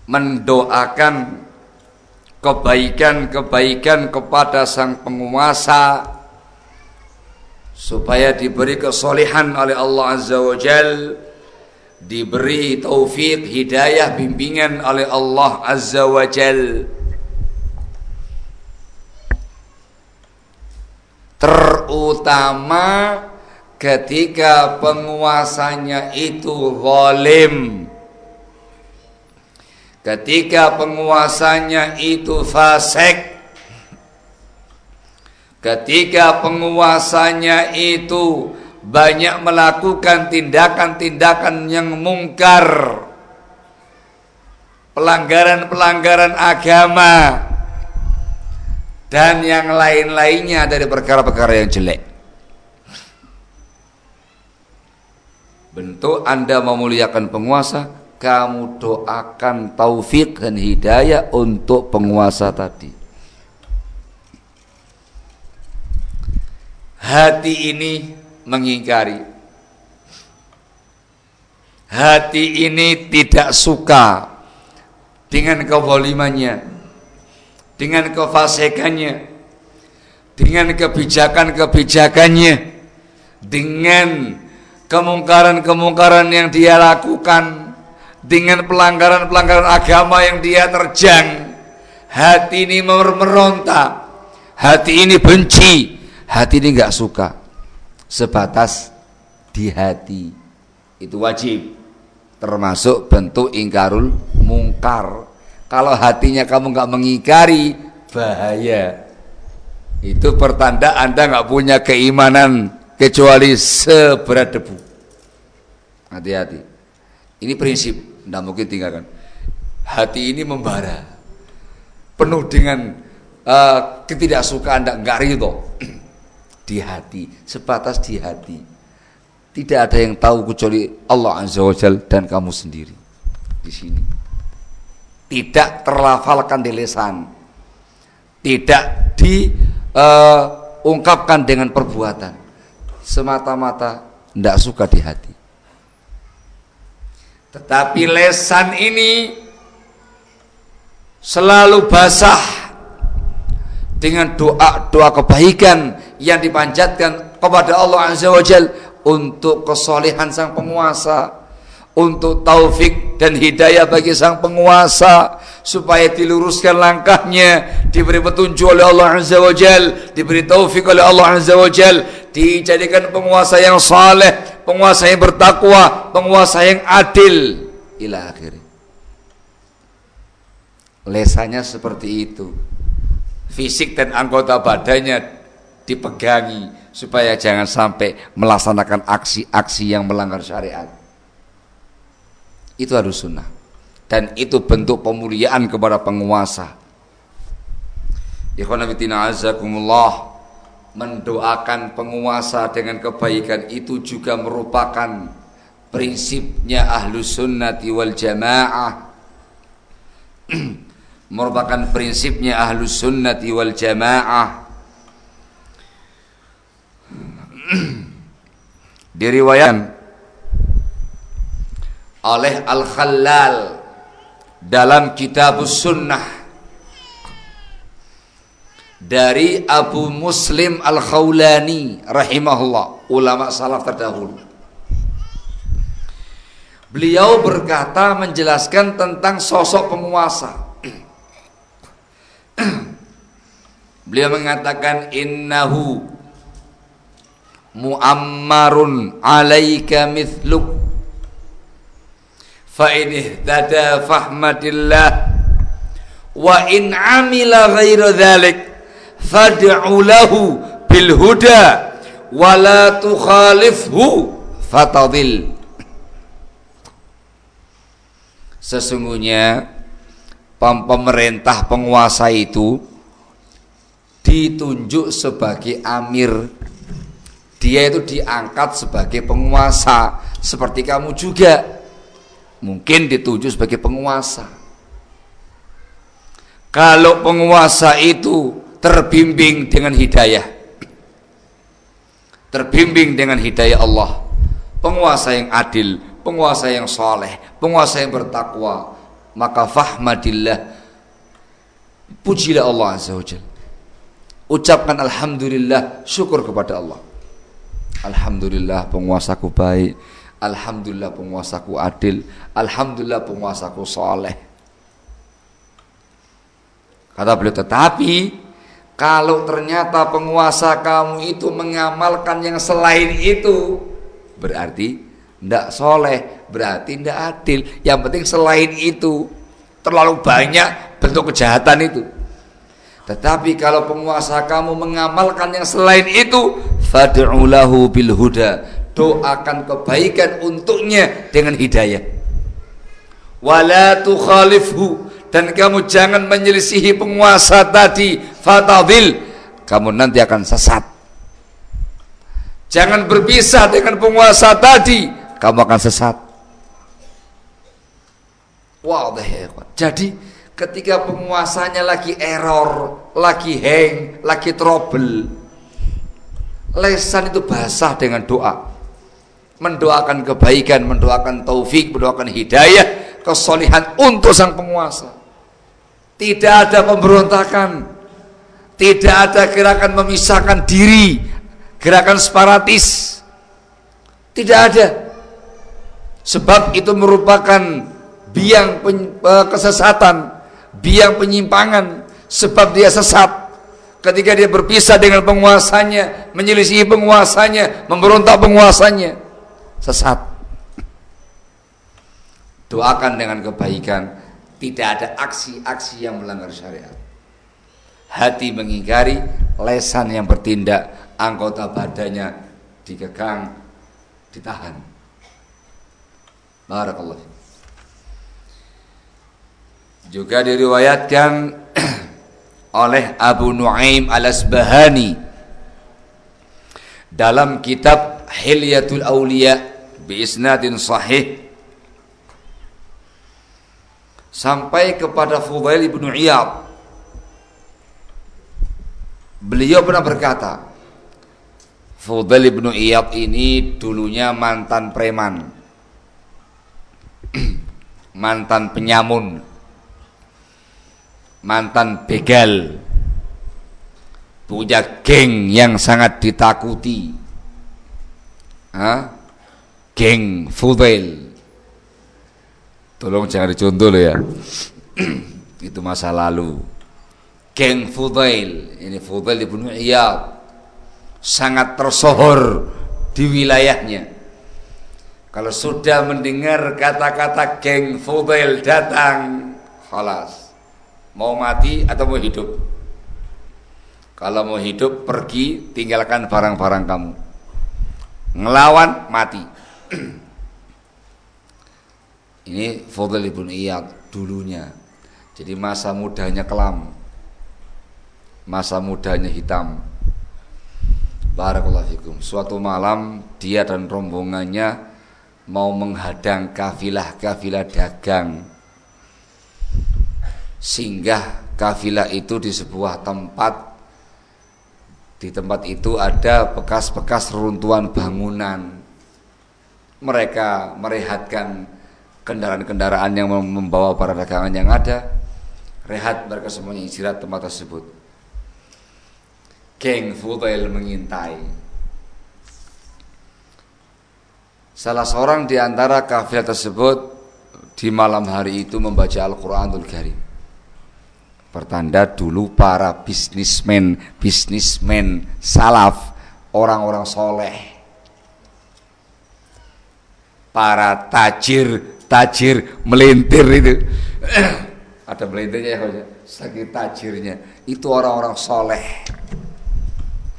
Speaker 2: mendoakan kebaikan-kebaikan kepada sang penguasa supaya diberi kesolehan oleh Allah Azza wa Jalla diberi taufik hidayah bimbingan oleh Allah Azza wa Jal. Terutama ketika penguasanya itu zalim ketika penguasanya itu fasik ketika penguasanya itu banyak melakukan tindakan-tindakan yang mungkar pelanggaran-pelanggaran agama dan yang lain-lainnya dari perkara-perkara yang jelek. Bentuk anda memuliakan penguasa kamu doakan taufik dan hidayah untuk penguasa tadi hati ini mengingkari. Hati ini tidak suka dengan kewalimannya, dengan kefasikannya, dengan kebijakan-kebijakannya, dengan kemungkaran-kemungkaran yang dia lakukan, dengan pelanggaran-pelanggaran agama yang dia terjang. Hati ini meronta, hati ini benci, hati ini nggak suka sebatas di hati itu wajib termasuk bentuk ingkarul mungkar. Kalau hatinya kamu nggak mengingkari, bahaya. Itu pertanda Anda nggak punya keimanan kecuali seberat debu. Hati-hati. Ini prinsip, tidak mungkin tinggalkan. Hati ini membara, penuh dengan uh, ketidaksukaan, tidak nggak ridho di hati, sebatas di hati. Tidak ada yang tahu kecuali Allah Azza wa Jal dan kamu sendiri di sini. Tidak terlafalkan di lesan, tidak diungkapkan uh, dengan perbuatan, semata-mata tidak suka di hati. Tetapi lesan ini selalu basah dengan doa-doa kebaikan yang dipanjatkan kepada Allah Azza wa Jal untuk kesolehan sang penguasa untuk taufik dan hidayah bagi sang penguasa supaya diluruskan langkahnya diberi petunjuk oleh Allah Azza wa Jal diberi taufik oleh Allah Azza wa Jal dijadikan penguasa yang saleh penguasa yang bertakwa, penguasa yang adil ila akhir. Lesanya seperti itu. Fisik dan anggota badannya dipegangi supaya jangan sampai melaksanakan aksi-aksi yang melanggar syariat. Itu harus sunnah. Dan itu bentuk pemuliaan kepada penguasa. Ikhwan azakumullah mendoakan penguasa dengan kebaikan itu juga merupakan prinsipnya ahlu sunnati wal jamaah. Merupakan prinsipnya ahlu sunnati wal jamaah. Diriwayatkan oleh Al-Khallal dalam kitab sunnah dari Abu Muslim Al-Khawlani rahimahullah, ulama salaf terdahulu. Beliau berkata menjelaskan tentang sosok penguasa. Beliau mengatakan innahu muammarun alaika mithluk fa in ihtada fahmatillah wa in amila ghaira dhalik fad'u lahu bil huda wa la tukhalifhu fatadil sesungguhnya pemerintah penguasa itu ditunjuk sebagai amir. Dia itu diangkat sebagai penguasa. Seperti kamu juga. Mungkin ditunjuk sebagai penguasa. Kalau penguasa itu terbimbing dengan hidayah. Terbimbing dengan hidayah Allah. Penguasa yang adil penguasa yang soleh penguasa yang bertakwa maka fahmadillah. Pujilah Allah azza wa ucapkan alhamdulillah syukur kepada Allah. Alhamdulillah penguasaku baik. Alhamdulillah penguasaku adil. Alhamdulillah penguasaku soleh kata beliau tetapi kalau ternyata penguasa kamu itu mengamalkan yang selain itu, berarti tidak soleh, berarti tidak adil. Yang penting selain itu, terlalu banyak bentuk kejahatan itu. Tetapi kalau penguasa kamu mengamalkan yang selain itu, fad'ulahu bil huda. Doakan kebaikan untuknya dengan hidayah. Wala tukhalifhu dan kamu jangan menyelisihi penguasa tadi fatadil kamu nanti akan sesat jangan berpisah dengan penguasa tadi kamu akan sesat jadi ketika penguasanya lagi error lagi hang lagi trouble lesan itu basah dengan doa mendoakan kebaikan, mendoakan taufik, mendoakan hidayah, kesolihan untuk sang penguasa. Tidak ada pemberontakan. Tidak ada gerakan memisahkan diri, gerakan separatis. Tidak ada. Sebab itu merupakan biang kesesatan, biang penyimpangan, sebab dia sesat. Ketika dia berpisah dengan penguasanya, menyelisihi penguasanya, memberontak penguasanya, sesat. Doakan dengan kebaikan, Tidak ada aksi-aksi yang melanggar syariat. Hati mengingkari, lesan yang bertindak, anggota badannya dikekang, ditahan. Barakallah. Juga diriwayatkan oleh Abu Nuaim Al-Asbahani dalam kitab Hilyatul Auliya bi isnadin sahih sampai kepada Fudail ibnu Iyad beliau pernah berkata Fudail ibnu Iyad ini dulunya mantan preman mantan penyamun mantan begal punya geng yang sangat ditakuti Hah? geng Fudail Tolong jangan dicontoh ya. itu masa lalu. Geng Fudail, ini Fudail ibnu Iyad sangat tersohor di wilayahnya. Kalau sudah mendengar kata-kata geng Fudail datang, halas. Mau mati atau mau hidup? Kalau mau hidup pergi tinggalkan barang-barang kamu. Ngelawan mati. Ini Fadl ibn Iyad dulunya. Jadi masa mudanya kelam. Masa mudanya hitam. Barakallahu fikum. Suatu malam dia dan rombongannya mau menghadang kafilah-kafilah dagang. Singgah kafilah itu di sebuah tempat di tempat itu ada bekas-bekas runtuhan bangunan. Mereka merehatkan kendaraan-kendaraan yang membawa para dagangan yang ada rehat mereka semuanya istirahat tempat tersebut geng Fudail mengintai. Salah seorang di antara kafilah tersebut di malam hari itu membaca Al-Quranul Karim. Pertanda dulu para bisnismen bisnismen salaf orang-orang soleh. Para tajir tajir melintir itu. Ada melintirnya ya sakit tajirnya. Itu orang-orang soleh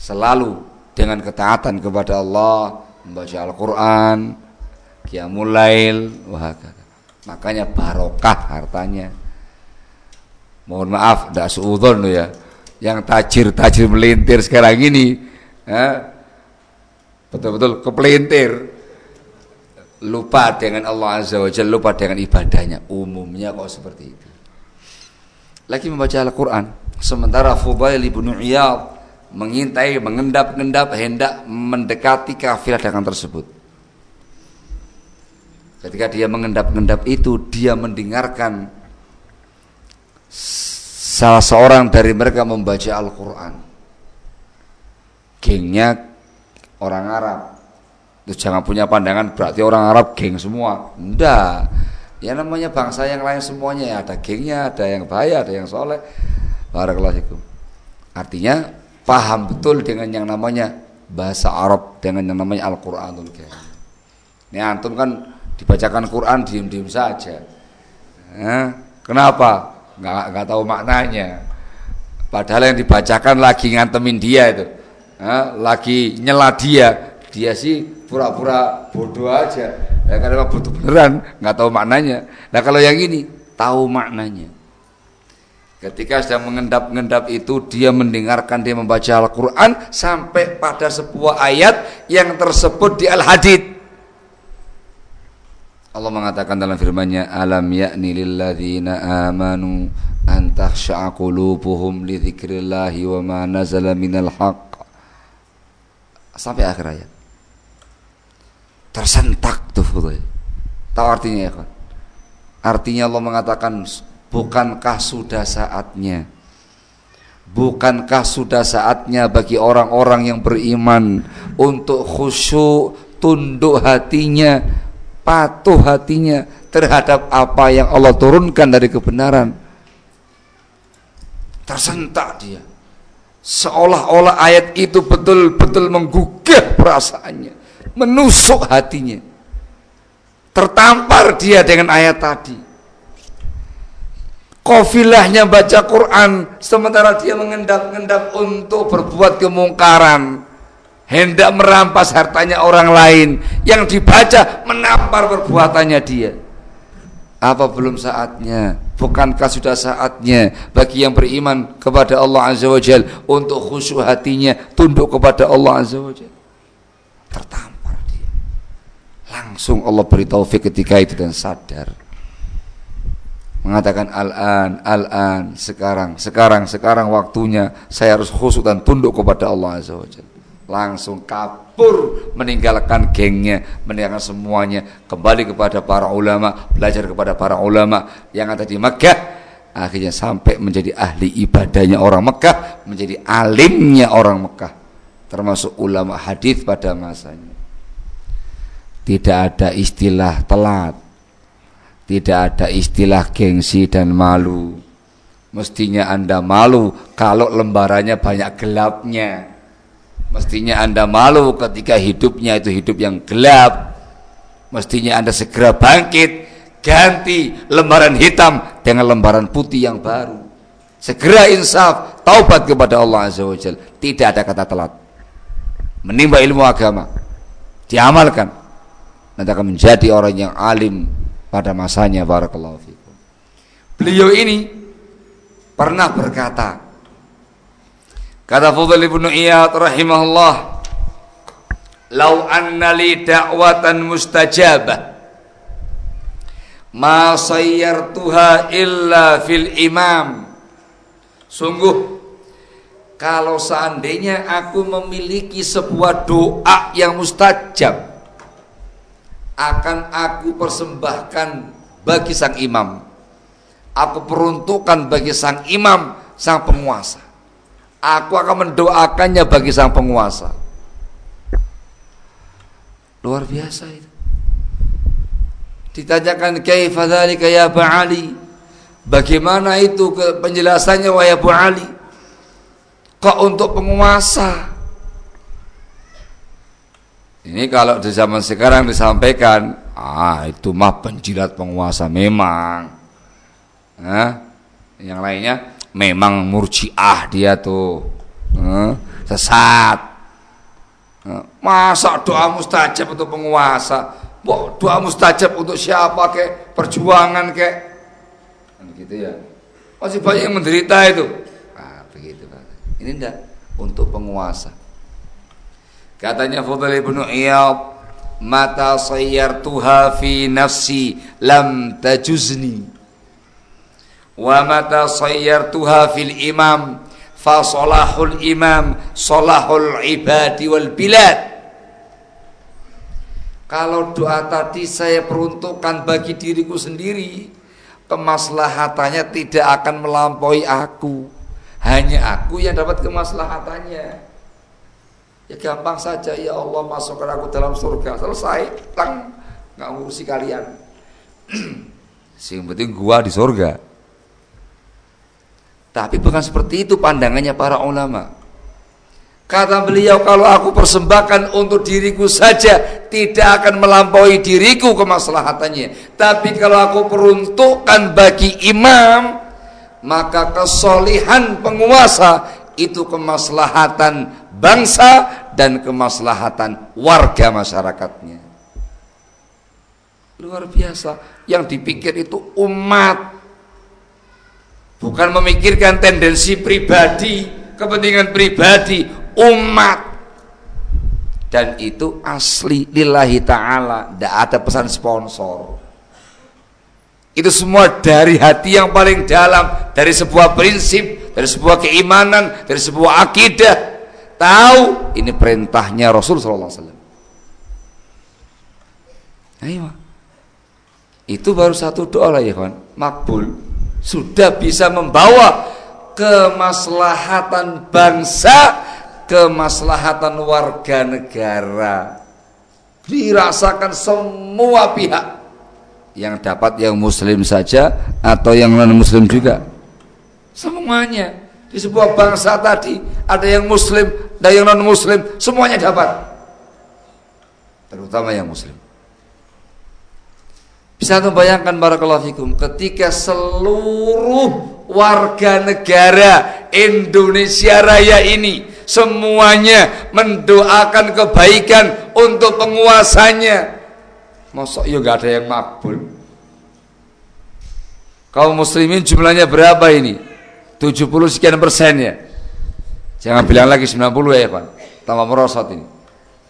Speaker 2: selalu dengan ketaatan kepada Allah membaca Al-Quran Qiyamul Lail makanya barokah hartanya mohon maaf tidak seudon loh ya yang tajir-tajir melintir sekarang ini betul-betul kepelintir lupa dengan Allah Azza wa Jalla, lupa dengan ibadahnya. Umumnya kok seperti itu. Lagi membaca Al-Quran. Sementara Fudail ibnu Iyad mengintai, mengendap-endap, hendak mendekati kafilah dagang tersebut. Ketika dia mengendap-endap itu, dia mendengarkan salah seorang dari mereka membaca Al-Quran. Gengnya orang Arab Terus jangan punya pandangan berarti orang Arab geng semua. Enggak. Ya namanya bangsa yang lain semuanya ya ada gengnya, ada yang bahaya, ada yang soleh. Barakallahu Artinya paham betul dengan yang namanya bahasa Arab dengan yang namanya Al-Qur'anul Karim. Ini antum kan dibacakan Quran diem-diem saja. Kenapa? Nggak, nggak tahu maknanya. Padahal yang dibacakan lagi ngantemin dia itu. Lagi nyela dia. Dia sih pura-pura bodoh aja ya, karena butuh beneran nggak tahu maknanya nah kalau yang ini tahu maknanya ketika sedang mengendap-ngendap itu dia mendengarkan dia membaca Al-Quran sampai pada sebuah ayat yang tersebut di Al-Hadid Allah mengatakan dalam firman-Nya alam ya'ni lilladzina amanu an takhsha'a qulubuhum li dzikrillahi wa ma nazala minal haqq sampai akhir ayat tersentak tuh. Tahu artinya ya kan? Artinya Allah mengatakan bukankah sudah saatnya Bukankah sudah saatnya bagi orang-orang yang beriman untuk khusyuk, tunduk hatinya, patuh hatinya terhadap apa yang Allah turunkan dari kebenaran. Tersentak dia. Seolah-olah ayat itu betul-betul menggugah perasaannya menusuk hatinya. Tertampar dia dengan ayat tadi. Kofilahnya baca Quran sementara dia mengendap-endap untuk berbuat kemungkaran. Hendak merampas hartanya orang lain yang dibaca menampar perbuatannya dia. Apa belum saatnya? Bukankah sudah saatnya bagi yang beriman kepada Allah Azza wa Jal untuk khusyuk hatinya tunduk kepada Allah Azza wa Jal? Tertampar dia. Langsung Allah beri taufik ketika itu dan sadar mengatakan al-an, al-an, sekarang, sekarang, sekarang waktunya saya harus khusyuk dan tunduk kepada Allah Azza wa Jalla. Langsung kabur meninggalkan gengnya, meninggalkan semuanya, kembali kepada para ulama, belajar kepada para ulama yang ada di Mekah, akhirnya sampai menjadi ahli ibadahnya orang Mekah, menjadi alimnya orang Mekah, termasuk ulama hadis pada masanya. Tidak ada istilah telat, tidak ada istilah gengsi dan malu. Mestinya Anda malu kalau lembarannya banyak gelapnya. Mestinya Anda malu ketika hidupnya itu hidup yang gelap. Mestinya Anda segera bangkit, ganti lembaran hitam dengan lembaran putih yang baru. Segera insaf, taubat kepada Allah Azza wa Jal. Tidak ada kata telat. Menimba ilmu agama, diamalkan. Nanti akan menjadi orang yang alim, pada masanya barakallahu fikum. Beliau ini pernah berkata kata Fudhal ibnu Iyad rahimahullah Lau anna li da'watan mustajabah ma sayyartuha illa fil imam sungguh kalau seandainya aku memiliki sebuah doa yang mustajab akan aku persembahkan bagi sang imam. Aku peruntukkan bagi sang imam, sang penguasa. Aku akan mendoakannya bagi sang penguasa. Luar biasa itu. Ditanyakan kaifa dzalika ya Ali? Bagaimana itu penjelasannya wahai Abu Ali? Kok untuk penguasa? Ini kalau di zaman sekarang disampaikan, ah itu mah penjilat penguasa memang. Nah, yang lainnya memang murjiah dia tuh, nah, sesat. Nah, masa doa mustajab untuk penguasa? Doa mustajab untuk siapa kek? Perjuangan kek? Kan gitu ya. Masih banyak yang menderita itu. Ah, begitu. Ini enggak untuk penguasa. Katanya Fudhal ibnu Iyad, "Mata sayyartuha fi nafsi lam tajuzni." Wa mata sayyartuha fil imam fa salahul imam salahul ibadi wal bilad. Kalau doa tadi saya peruntukkan bagi diriku sendiri, kemaslahatannya tidak akan melampaui aku. Hanya aku yang dapat kemaslahatannya. Ya gampang saja ya Allah masukkan aku dalam surga. Selesai, tang nggak ngurusi kalian. Sing penting gua di surga. Tapi bukan seperti itu pandangannya para ulama. Kata beliau kalau aku persembahkan untuk diriku saja tidak akan melampaui diriku kemaslahatannya. Tapi kalau aku peruntukkan bagi imam maka kesolihan penguasa itu kemaslahatan bangsa dan kemaslahatan warga masyarakatnya. Luar biasa. Yang dipikir itu umat. Bukan memikirkan tendensi pribadi, kepentingan pribadi, umat. Dan itu asli lillahi ta'ala. Tidak ada pesan sponsor. Itu semua dari hati yang paling dalam, dari sebuah prinsip, dari sebuah keimanan, dari sebuah akidah tahu ini perintahnya Rasul sallallahu alaihi wasallam. Itu baru satu doa lah ya kawan, makbul. Sudah bisa membawa kemaslahatan bangsa, kemaslahatan warga negara. Dirasakan semua pihak. Yang dapat yang muslim saja atau yang non muslim juga. Semuanya di sebuah bangsa tadi ada yang muslim dan yang non muslim semuanya dapat terutama yang muslim bisa tuh bayangkan barakallahu fikum ketika seluruh warga negara Indonesia Raya ini semuanya mendoakan kebaikan untuk penguasanya. Masa ya gak ada yang makbul? Kaum muslimin jumlahnya berapa ini? 70 sekian persen ya. Jangan bilang lagi 90 ya, Pak. Tambah merosot ini.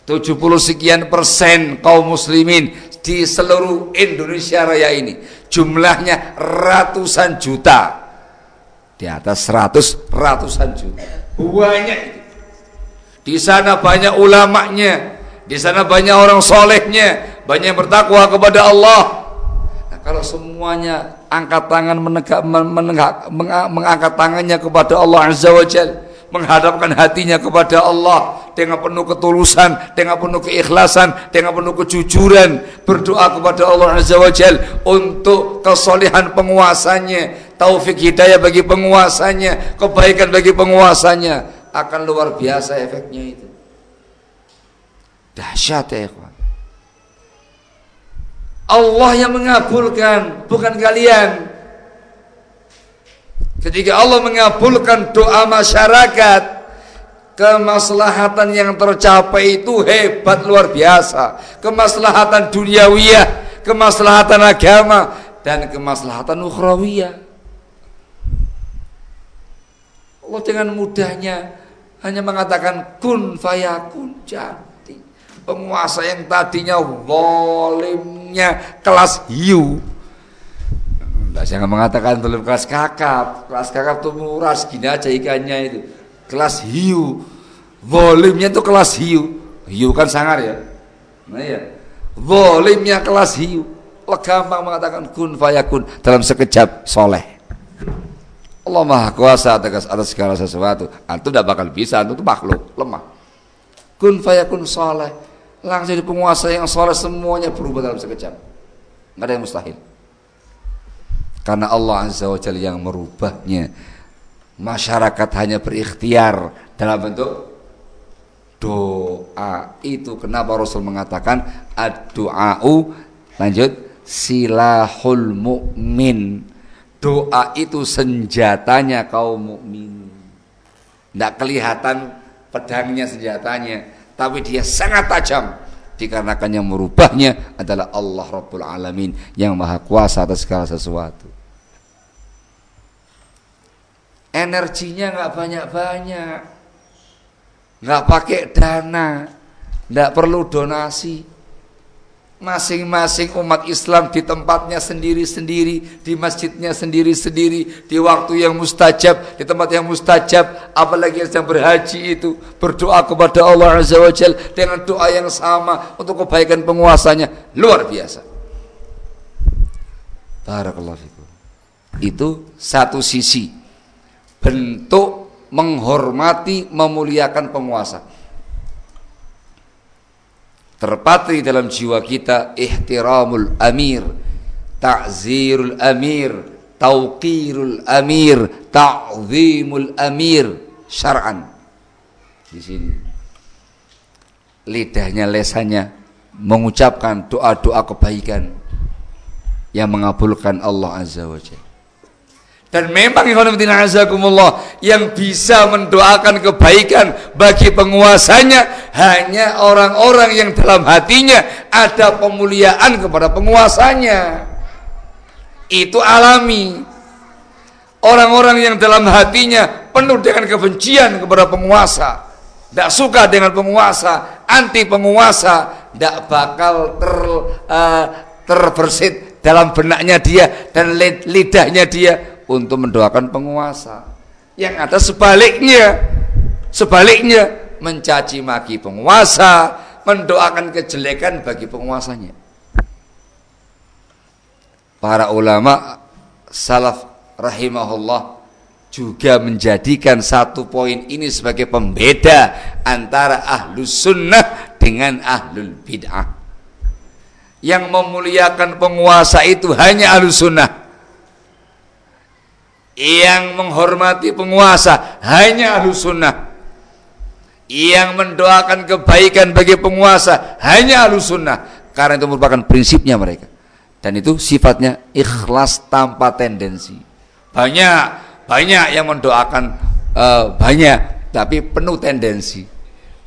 Speaker 2: 70 sekian persen kaum muslimin di seluruh Indonesia Raya ini. Jumlahnya ratusan juta. Di atas ratus ratusan juta. Banyak di sana banyak ulamanya. Di sana banyak orang solehnya. Banyak yang bertakwa kepada Allah. Nah, kalau semuanya angkat tangan menegak, menegak, mengangkat tangannya kepada Allah Azza wa Jalla menghadapkan hatinya kepada Allah dengan penuh ketulusan, dengan penuh keikhlasan, dengan penuh kejujuran, berdoa kepada Allah Azza wa Jal untuk kesolehan penguasanya, taufik hidayah bagi penguasanya, kebaikan bagi penguasanya, akan luar biasa efeknya itu. Dahsyat ya ikhwan. Allah yang mengabulkan, bukan kalian. Ketika Allah mengabulkan doa masyarakat, kemaslahatan yang tercapai itu hebat luar biasa. Kemaslahatan duniawiyah, kemaslahatan agama dan kemaslahatan ukhrawiyah. Allah dengan mudahnya hanya mengatakan kun fayakun jadi penguasa yang tadinya zalimnya kelas hiu Nah, jangan mengatakan belum kelas kakap. Kelas kakap tuh murah segini aja ikannya itu. Kelas hiu. Volumenya tuh kelas hiu. Hiu kan sangar ya. Nah ya. Volumenya kelas hiu. Gampang mengatakan kun fayakun dalam sekejap soleh. Allah Maha Kuasa atas, atas segala sesuatu. Antum tidak bakal bisa, antum itu makhluk, lemah. Kun fayakun soleh. Langsung jadi penguasa yang soleh semuanya berubah dalam sekejap. Nggak ada yang mustahil karena Allah Azza wa Jalla yang merubahnya. Masyarakat hanya berikhtiar dalam bentuk doa itu. Kenapa Rasul mengatakan ad-du'au? Lanjut silahul mukmin doa itu senjatanya kaum mukmin. Tidak kelihatan pedangnya senjatanya tapi dia sangat tajam dikarenakan yang merubahnya adalah Allah Rabbul Alamin yang maha kuasa atas segala sesuatu. Energinya nggak banyak-banyak. Nggak pakai dana. Nggak perlu donasi masing-masing umat Islam di tempatnya sendiri-sendiri, di masjidnya sendiri-sendiri, di waktu yang mustajab, di tempat yang mustajab, apalagi yang sedang berhaji itu berdoa kepada Allah Azza wa Jal dengan doa yang sama untuk kebaikan penguasanya luar biasa. Barakallahu. Itu satu sisi bentuk menghormati, memuliakan penguasa terpatri dalam jiwa kita ihtiramul amir ta'zirul amir tauqirul amir ta'zimul amir syar'an. Di sini. Lidahnya lesannya mengucapkan doa-doa kebaikan yang mengabulkan Allah azza wajalla dan memang yang bisa mendoakan kebaikan bagi penguasanya hanya orang-orang yang dalam hatinya ada pemuliaan kepada penguasanya. Itu alami. Orang-orang yang dalam hatinya penuh dengan kebencian kepada penguasa, tidak suka dengan penguasa, anti penguasa, tidak bakal ter uh, terbersit dalam benaknya dia dan lidahnya dia untuk mendoakan penguasa. Yang ada sebaliknya, sebaliknya mencaci maki penguasa, mendoakan kejelekan bagi penguasanya. Para ulama salaf rahimahullah juga menjadikan satu poin ini sebagai pembeda antara ahlus sunnah dengan ahlul bid'ah. Yang memuliakan penguasa itu hanya ahlus sunnah yang menghormati penguasa hanya ahlu sunnah yang mendoakan kebaikan bagi penguasa hanya ahlu sunnah karena itu merupakan prinsipnya mereka Dan itu sifatnya ikhlas tanpa tendensi. Banyak banyak yang mendoakan uh, banyak tapi penuh tendensi.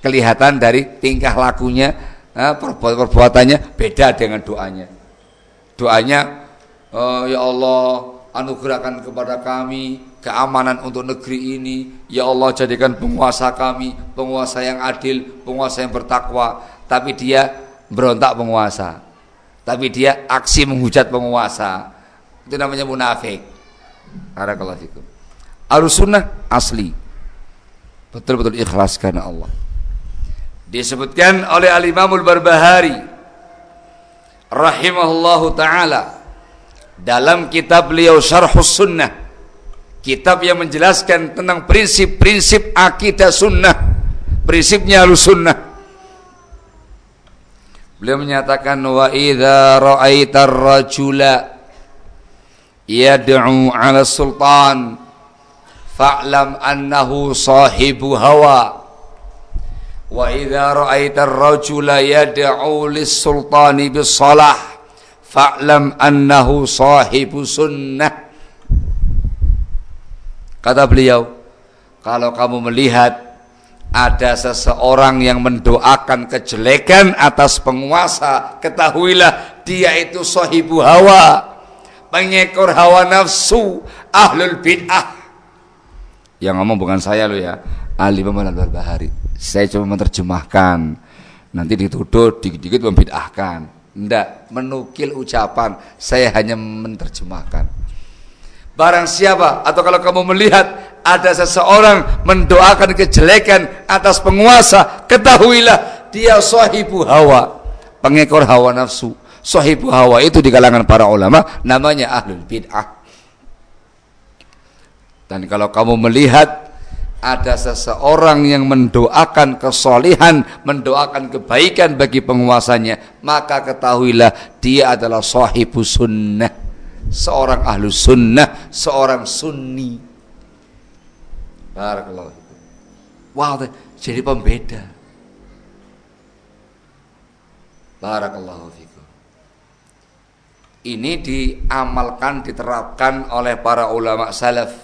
Speaker 2: Kelihatan dari tingkah lakunya, uh, perbuatannya beda dengan doanya. Doanya uh, ya Allah anugerahkan kepada kami keamanan untuk negeri ini. Ya Allah jadikan penguasa kami penguasa yang adil, penguasa yang bertakwa. Tapi dia berontak penguasa. Tapi dia aksi menghujat penguasa. Itu namanya munafik. Barakallahu fikum. Al-sunnah asli. Betul-betul ikhlas karena Allah. Disebutkan oleh Al-Imamul Barbahari rahimahullahu taala dalam kitab beliau Syarhus Sunnah. Kitab yang menjelaskan tentang prinsip-prinsip akidah sunnah. Prinsipnya al-sunnah Beliau menyatakan wa idza ra'aitar rajula yad'u 'ala sultan fa'lam annahu sahibu hawa. Wa idza ra'aitar rajula yad'u lis-sultani bis-salah fa'lam annahu sahibu sunnah kata beliau kalau kamu melihat ada seseorang yang mendoakan kejelekan atas penguasa, ketahuilah dia itu sahibu hawa, pengekor hawa nafsu, ahlul bid'ah. Yang ngomong bukan saya lo ya, Ali Muhammad Al-Bahari. Saya cuma menerjemahkan. Nanti dituduh dikit-dikit membid'ahkan. Tidak, menukil ucapan, saya hanya menerjemahkan. Barang siapa atau kalau kamu melihat ada seseorang mendoakan kejelekan atas penguasa, ketahuilah dia sahibu hawa, pengekor hawa nafsu. Sahibu hawa itu di kalangan para ulama namanya ahlul bid'ah. Dan kalau kamu melihat ada seseorang yang mendoakan kesolihan, mendoakan kebaikan bagi penguasanya, maka ketahuilah dia adalah sahibu sunnah, seorang ahlu sunnah, seorang sunni. Barakallahu Wow, jadi pembeda. Barakallahu fikum. Ini diamalkan, diterapkan oleh para ulama salaf.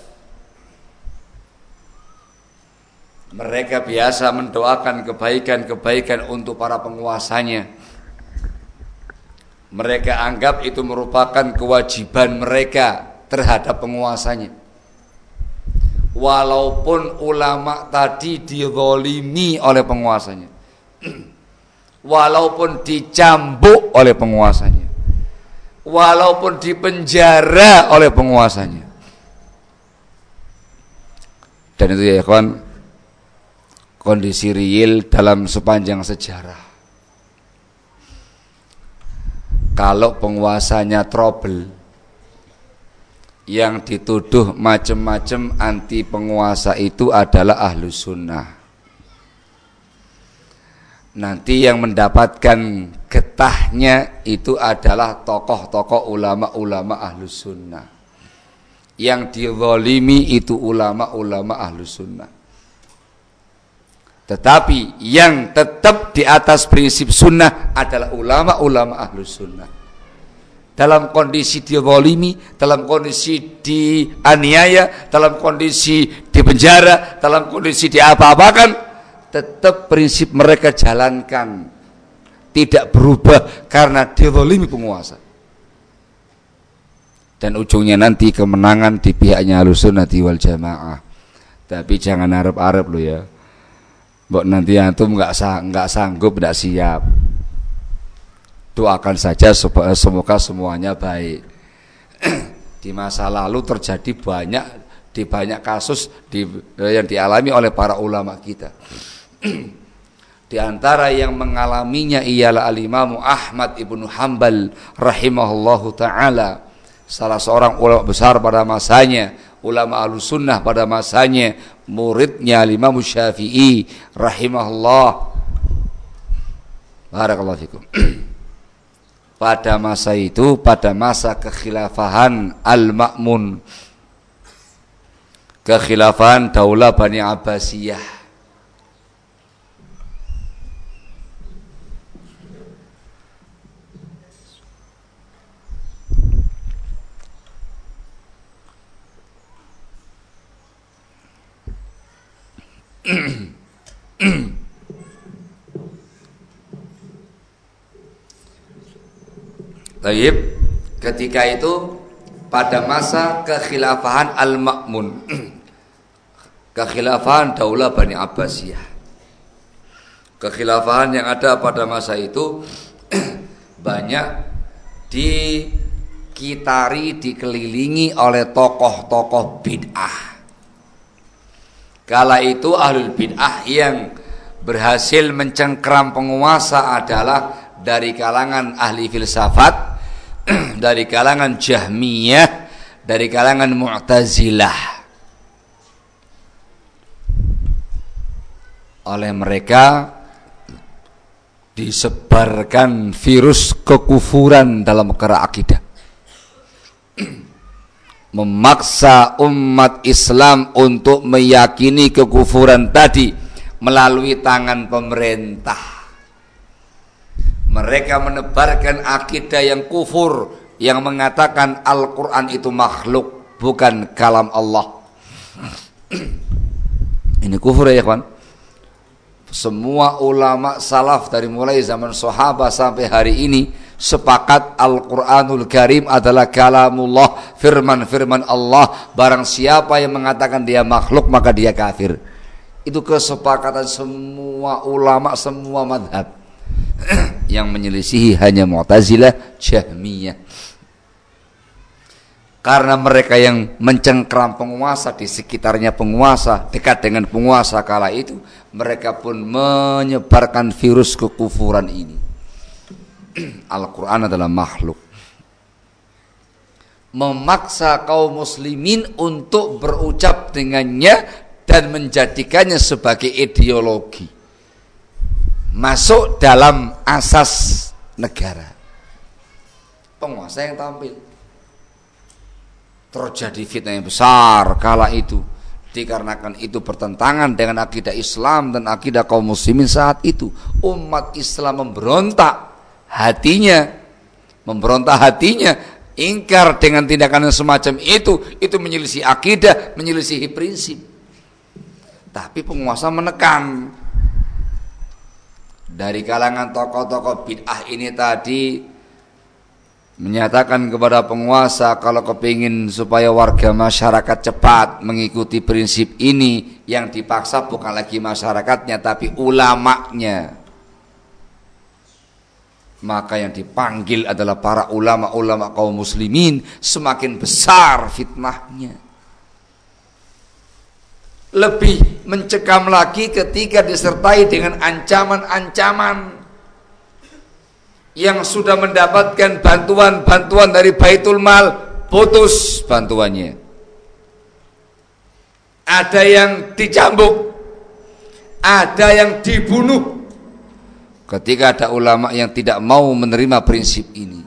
Speaker 2: Mereka biasa mendoakan kebaikan-kebaikan untuk para penguasanya. Mereka anggap itu merupakan kewajiban mereka terhadap penguasanya. Walaupun ulama tadi dizolimi oleh penguasanya. Walaupun dicambuk oleh penguasanya. Walaupun dipenjara oleh penguasanya. Dan itu ya kawan kondisi real dalam sepanjang sejarah. Kalau penguasanya trouble yang dituduh macam-macam anti penguasa itu adalah ahlu sunnah. Nanti yang mendapatkan getahnya itu adalah tokoh-tokoh ulama-ulama ahlu sunnah. Yang dizolimi itu ulama-ulama ahlu sunnah tetapi yang tetap di atas prinsip sunnah adalah ulama-ulama ahlu sunnah dalam kondisi dizalimi, dalam kondisi dianiaya, dalam kondisi dipenjara, dalam kondisi diapa-apakan, tetap prinsip mereka jalankan. Tidak berubah karena dizalimi penguasa. Dan ujungnya nanti kemenangan di pihaknya Ahlussunnati wal Jamaah. Tapi jangan harap-harap lo ya. Mbok nanti antum nggak sang, nggak sanggup, nggak siap doakan saja semoga semuanya baik. di masa lalu terjadi banyak di banyak kasus di, eh, yang dialami oleh para ulama kita. di antara yang mengalaminya ialah al-Imam Ahmad ibnu Hambal rahimahullahu taala, salah seorang ulama besar pada masanya, ulama sunnah pada masanya, muridnya Imam Syafi'i rahimahullah. Barakallahu fikum. pada masa itu pada masa kekhilafahan Al-Ma'mun kekhilafahan Daulah Bani Abbasiyah Taib ketika itu pada masa kekhilafahan Al-Ma'mun kekhilafahan Daulah Bani Abbasiyah. Kekhilafahan yang ada pada masa itu banyak dikitari dikelilingi oleh tokoh-tokoh bid'ah kala itu ahlul bid'ah yang berhasil mencengkram penguasa adalah dari kalangan ahli filsafat dari kalangan Jahmiyah, dari kalangan Mu'tazilah. Oleh mereka disebarkan virus kekufuran dalam perkara akidah. Memaksa umat Islam untuk meyakini kekufuran tadi melalui tangan pemerintah mereka menebarkan akidah yang kufur yang mengatakan Al-Qur'an itu makhluk bukan kalam Allah. Ini kufur ya kawan. Semua ulama salaf dari mulai zaman sahabat sampai hari ini sepakat Al-Qur'anul Karim adalah kalamullah, firman-firman Allah. Barang siapa yang mengatakan dia makhluk maka dia kafir. Itu kesepakatan semua ulama, semua madhab. yang menyelisihi hanya Mu'tazilah, Jahmiyah. Karena mereka yang mencengkram penguasa di sekitarnya penguasa, dekat dengan penguasa kala itu, mereka pun menyebarkan virus kekufuran ini. Al-Quran adalah makhluk. Memaksa kaum muslimin untuk berucap dengannya dan menjadikannya sebagai ideologi masuk dalam asas negara. Penguasa yang tampil. Terjadi fitnah yang besar kala itu dikarenakan itu bertentangan dengan akidah Islam dan akidah kaum muslimin saat itu umat Islam memberontak hatinya memberontak hatinya ingkar dengan tindakan yang semacam itu itu menyelisih akidah menyelisihi prinsip. Tapi penguasa menekan. Dari kalangan tokoh-tokoh bid'ah ini tadi menyatakan kepada penguasa kalau kepingin supaya warga masyarakat cepat mengikuti prinsip ini yang dipaksa bukan lagi masyarakatnya tapi ulamanya maka yang dipanggil adalah para ulama-ulama kaum muslimin semakin besar fitnahnya. Lebih mencekam lagi ketika disertai dengan ancaman-ancaman yang sudah mendapatkan bantuan-bantuan dari Baitul Mal putus bantuannya. Ada yang dicambuk ada yang dibunuh ketika ada ulama yang tidak mau menerima prinsip ini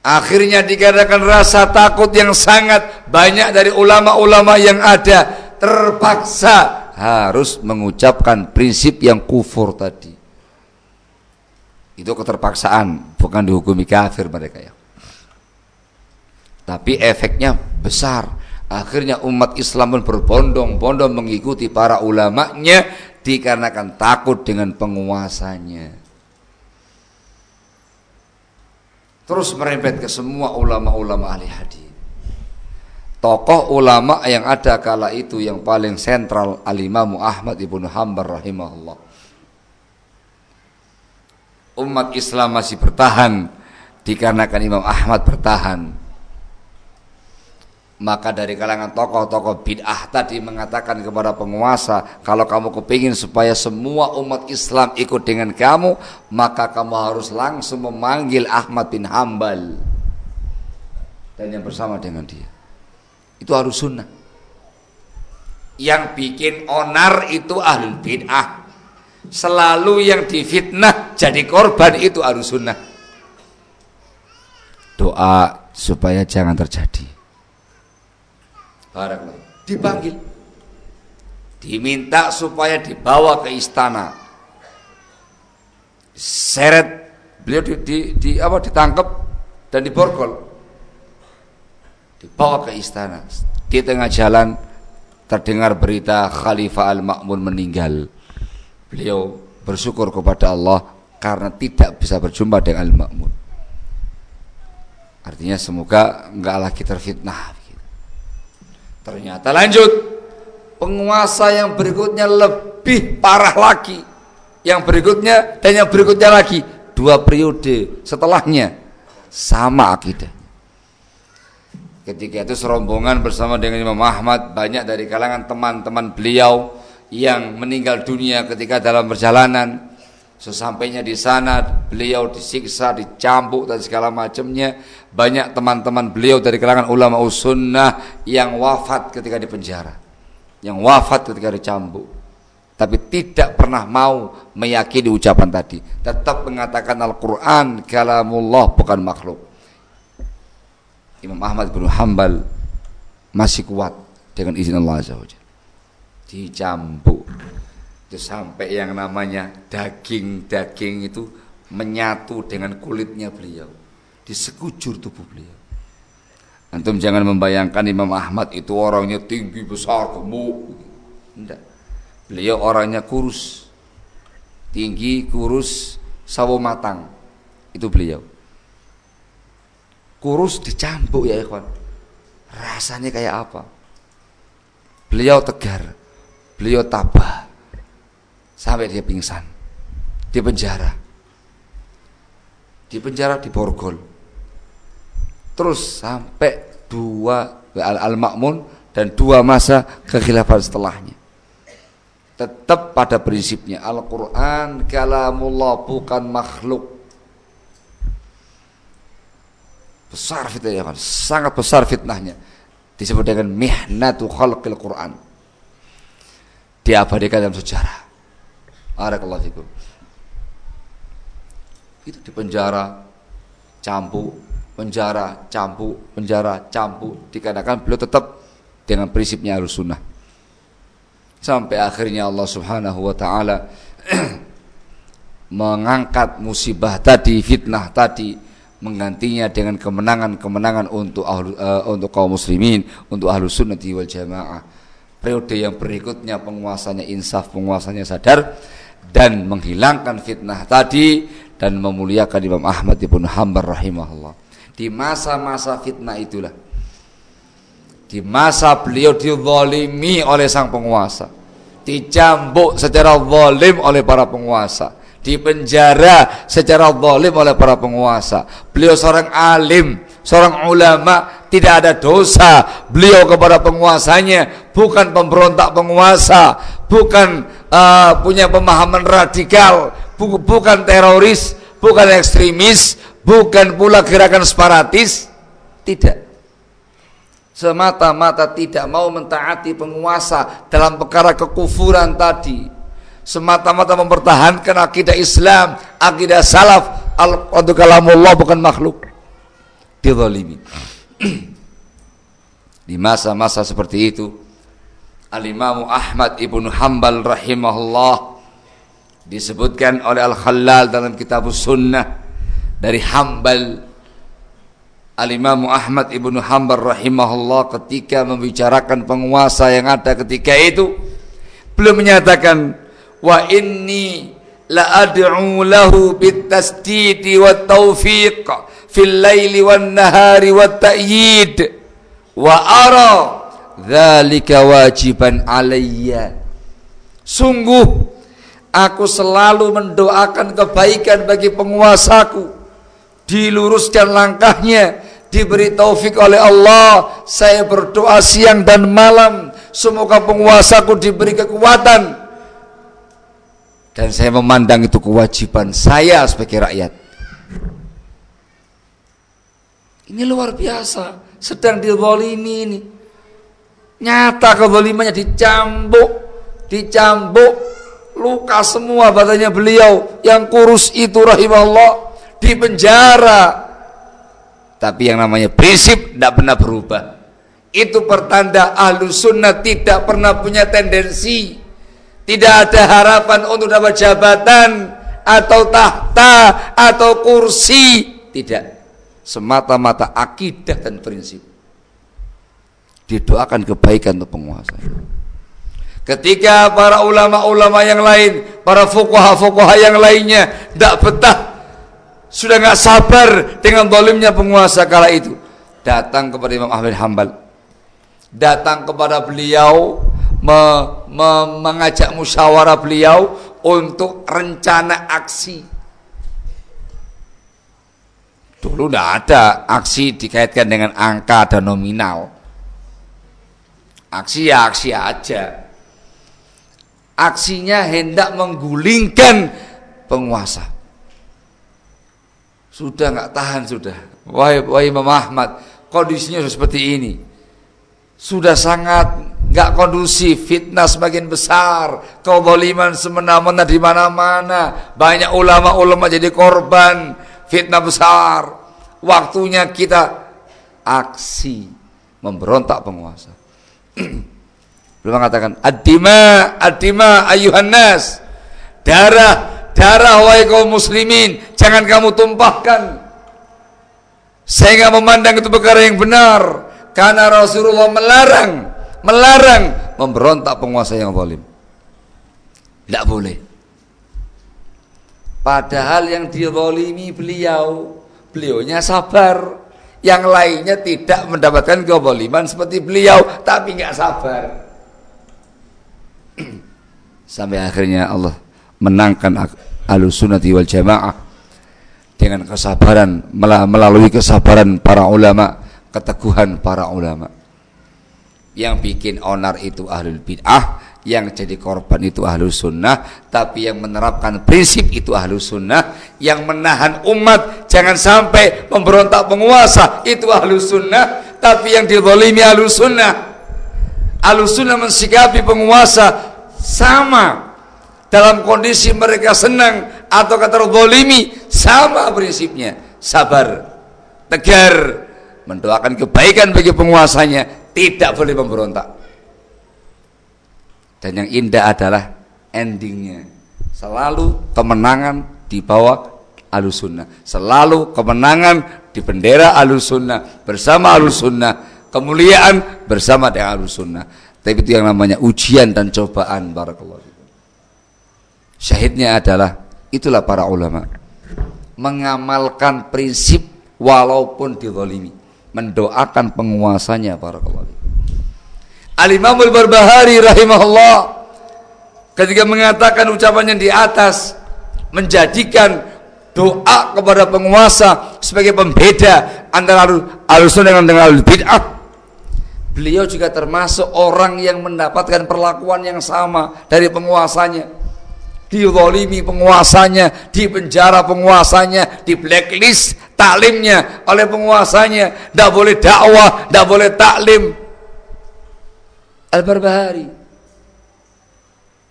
Speaker 2: akhirnya dikatakan rasa takut yang sangat banyak dari ulama-ulama yang ada terpaksa harus mengucapkan prinsip yang kufur tadi. Itu keterpaksaan, bukan dihukumi kafir mereka ya. Tapi efeknya besar. Akhirnya umat Islam pun berbondong-bondong mengikuti para ulamanya dikarenakan takut dengan penguasanya. Terus merembet ke semua ulama-ulama ahli hadis tokoh ulama yang ada kala itu yang paling sentral al-Imam Ahmad ibnu Hanbal rahimahullah. Umat Islam masih bertahan dikarenakan Imam Ahmad bertahan. Maka dari kalangan tokoh-tokoh bid'ah tadi mengatakan kepada penguasa, kalau kamu kepingin supaya semua umat Islam ikut dengan kamu, maka kamu harus langsung memanggil Ahmad bin Hambal dan yang bersama dengan dia. Itu harus sunnah. Yang bikin onar itu ahlul bid'ah. Selalu yang difitnah jadi korban itu harus sunnah. Doa supaya jangan terjadi. Dipanggil. Diminta supaya dibawa ke istana. Seret beliau di, di, di apa ditangkap dan diborgol dibawa ke istana di tengah jalan terdengar berita Khalifah Al-Ma'mun meninggal. Beliau bersyukur kepada Allah karena tidak bisa berjumpa dengan Al-Ma'mun. Artinya semoga enggak lagi terfitnah. Ternyata lanjut penguasa yang berikutnya lebih parah lagi. Yang berikutnya dan yang berikutnya lagi dua periode setelahnya sama akidah. Ketika itu serombongan bersama dengan Imam Ahmad banyak dari kalangan teman-teman beliau yang meninggal dunia ketika dalam perjalanan. Sesampainya di sana beliau disiksa, dicambuk dan segala macamnya. Banyak teman-teman beliau dari kalangan ulama sunnah yang wafat ketika di penjara. Yang wafat ketika dicambuk. Tapi tidak pernah mau meyakini ucapan tadi. Tetap mengatakan Al-Quran kalamullah bukan makhluk. Imam Ahmad bin Hambal masih kuat dengan izin Allah Azza wa Dicambuk itu sampai yang namanya daging-daging itu menyatu dengan kulitnya beliau di sekujur tubuh beliau. Antum jangan membayangkan Imam Ahmad itu orangnya tinggi besar gemuk. Tidak. Beliau orangnya kurus. Tinggi, kurus, sawo matang. Itu beliau. Kurus dicambuk ya ikhwan. Rasanya kayak apa? Beliau tegar. Beliau tabah sampai dia pingsan di penjara di penjara di Borgol terus sampai dua Al-Ma'mun dan dua masa kekhilafan setelahnya. Tetap pada prinsipnya. Al-Quran kalamullah bukan makhluk. Besar fitnahnya sangat besar fitnahnya. Disebut dengan mihnatu khalqil Quran. Diabadikan dalam sejarah. Barakallahu fikum. Itu di penjara, campu, penjara, campu, penjara, campu. Dikarenakan beliau tetap dengan prinsipnya harus sunnah. Sampai akhirnya Allah subhanahu wa ta'ala mengangkat musibah tadi, fitnah tadi, menggantinya dengan kemenangan-kemenangan untuk ahlu, uh, untuk kaum muslimin, untuk ahlu sunnati wal jamaah. Periode yang berikutnya penguasanya insaf, penguasanya sadar, dan menghilangkan fitnah tadi dan memuliakan Imam Ahmad ibn Hanbal rahimahullah. Di masa-masa fitnah itulah. Di masa beliau dizalimi oleh sang penguasa, dicambuk secara zalim oleh para penguasa, dipenjara secara zalim oleh para penguasa. Beliau seorang alim, seorang ulama, tidak ada dosa beliau kepada penguasanya, bukan pemberontak penguasa, bukan uh, punya pemahaman radikal, bu bukan teroris, bukan ekstremis, bukan pula gerakan separatis, tidak. Semata-mata tidak mau mentaati penguasa dalam perkara kekufuran tadi. Semata-mata mempertahankan akidah Islam, akidah salaf, al-kalamullah bukan makhluk. Dizalimi. Di masa-masa seperti itu, Al-Imam Ahmad Ibnu Hambal rahimahullah disebutkan oleh Al-Khalal dalam kitab Sunnah dari Hambal Al-Imam Ahmad Ibnu Hambal rahimahullah ketika membicarakan penguasa yang ada ketika itu belum menyatakan wa inni la ad'u lahu bit tasdidi wat taufiq fil laili wan nahari wat ta'yid wa ara Dzalika wajiban alayya. Sungguh aku selalu mendoakan kebaikan bagi penguasaku. Diluruskan langkahnya, diberi taufik oleh Allah. Saya berdoa siang dan malam, semoga penguasaku diberi kekuatan. Dan saya memandang itu kewajiban saya sebagai rakyat. Ini luar biasa, sedang dizalimi ini Nyata kezalimannya dicambuk, dicambuk, luka semua badannya beliau yang kurus itu rahimahullah di penjara. Tapi yang namanya prinsip tidak pernah berubah. Itu pertanda ahlu sunnah tidak pernah punya tendensi. Tidak ada harapan untuk dapat jabatan atau tahta atau kursi. Tidak. Semata-mata akidah dan prinsip didoakan kebaikan untuk penguasa Ketika para ulama-ulama yang lain, para fuqaha-fuqaha yang lainnya tidak betah, sudah nggak sabar dengan dolimnya penguasa kala itu, datang kepada Imam Ahmad Hambal, datang kepada beliau, me, me, mengajak musyawarah beliau untuk rencana aksi. Dulu tidak ada aksi dikaitkan dengan angka dan nominal. Aksi ya aksi aja aksinya hendak menggulingkan penguasa. Sudah nggak tahan sudah. Wahai, wahai Imam Ahmad, kondisinya sudah seperti ini. Sudah sangat nggak kondusif, fitnah semakin besar, kezaliman semena-mena di mana-mana, banyak ulama-ulama jadi korban fitnah besar. Waktunya kita aksi memberontak penguasa. Beliau mengatakan, "Ad-dima, ad-dima ayuhan nas." Darah, darah wahai kaum muslimin, jangan kamu tumpahkan. Saya nggak memandang itu perkara yang benar karena Rasulullah melarang, melarang memberontak penguasa yang zalim. Tidak boleh. Padahal yang dizalimi beliau, beliaunya sabar. Yang lainnya tidak mendapatkan kezaliman seperti beliau, tapi nggak sabar. Sampai akhirnya Allah menangkan alusunati wal jamaah dengan kesabaran melalui kesabaran para ulama, keteguhan para ulama. Yang bikin onar itu ahlul bid'ah, yang jadi korban itu ahlu sunnah, tapi yang menerapkan prinsip itu ahlu sunnah, yang menahan umat jangan sampai memberontak penguasa itu ahlu sunnah, tapi yang dizalimi ahlu sunnah. Ahlu sunnah mensikapi penguasa sama dalam kondisi mereka senang atau kata dolimi sama prinsipnya. Sabar tegar mendoakan kebaikan bagi penguasanya tidak boleh memberontak. Dan yang indah adalah endingnya. Selalu kemenangan di bawah alusunnah selalu kemenangan di bendera alusunnah bersama alusunnah kemuliaan bersama dengan alusunnah tapi itu yang namanya ujian dan cobaan barakallahu Syahidnya adalah itulah para ulama mengamalkan prinsip walaupun dizalimi, mendoakan penguasanya barakallahu Al-Imam Al-Barbahari rahimahullah ketika mengatakan ucapan yang di atas menjadikan doa kepada penguasa sebagai pembeda antara al-sunnah dengan al-bid'ah Beliau juga termasuk orang yang mendapatkan perlakuan yang sama dari penguasanya. Dizolimi penguasanya, di penjara penguasanya, di blacklist taklimnya oleh penguasanya. Tidak boleh dakwah, tidak boleh taklim. Al-Barbahari.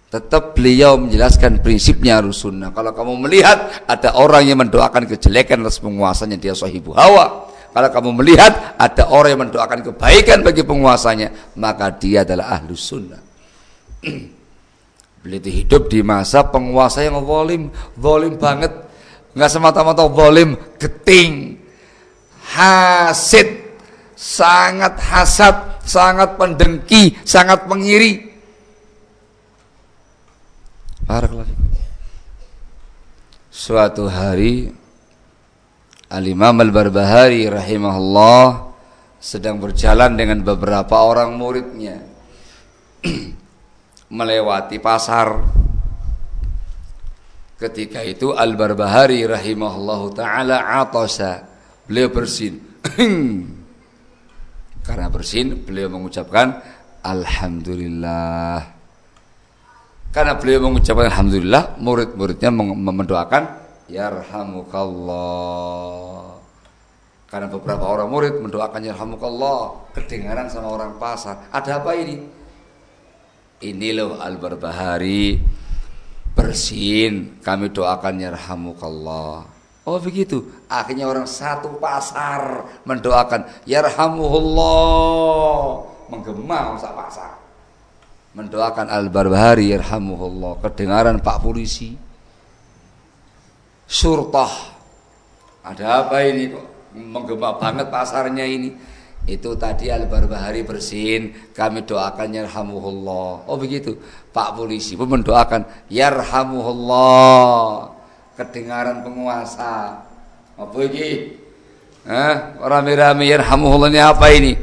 Speaker 2: Tetap beliau menjelaskan prinsipnya harus sunnah. Kalau kamu melihat ada orang yang mendoakan kejelekan atas penguasanya, dia sahibu hawa kalau kamu melihat ada orang yang mendoakan kebaikan bagi penguasanya, maka dia adalah ahlu sunnah. Beliau hidup di masa penguasa yang zalim, zalim banget. Enggak semata-mata zalim, geting, hasid, sangat hasad, sangat pendengki, sangat mengiri. Suatu hari Al-Imam Al-Barbahari rahimahullah sedang berjalan dengan beberapa orang muridnya melewati pasar. Ketika itu Al-Barbahari rahimahullah taala atasa beliau bersin. Karena bersin beliau mengucapkan alhamdulillah. Karena beliau mengucapkan alhamdulillah murid-muridnya mendoakan yarhamukallah. Karena beberapa orang murid mendoakan yarhamukallah. Kedengaran sama orang pasar. Ada apa ini ini loh al-barbahari. Bersin kami doakan yarhamukallah. Oh begitu. Akhirnya orang satu pasar mendoakan yarhamuhullah. Menggema masa pasar. Mendoakan al-barbahari yarhamuhullah. Kedengaran pak polisi? Surtah. Ada apa ini kok menggema banget pasarnya ini? Itu tadi Al Barbahari bersin kami doakan yarhamuhullah. Oh begitu. Pak polisi pun mendoakan yarhamuhullah. Kedengaran penguasa. Apa ini eh rame-rame yarhamuhullah ini apa ini?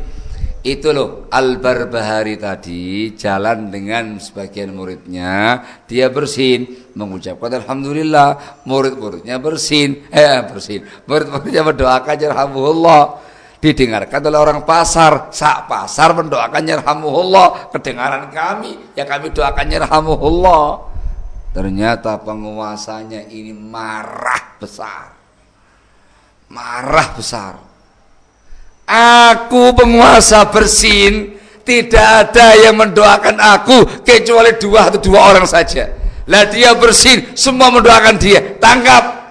Speaker 2: Itu loh Al Barbahari tadi jalan dengan sebagian muridnya dia bersin mengucapkan alhamdulillah murid-muridnya bersin eh bersin murid-muridnya mendoakan yarhamuhullah didengarkan oleh orang pasar. Sak pasar mendoakan yarhamuhullah. Kedengaran kami ya kami doakan yarhamuhullah. Ternyata penguasanya ini marah besar. Marah besar. Aku penguasa bersin tidak ada yang mendoakan aku kecuali dua atau dua orang saja. Lah dia bersin semua mendoakan dia. Tangkap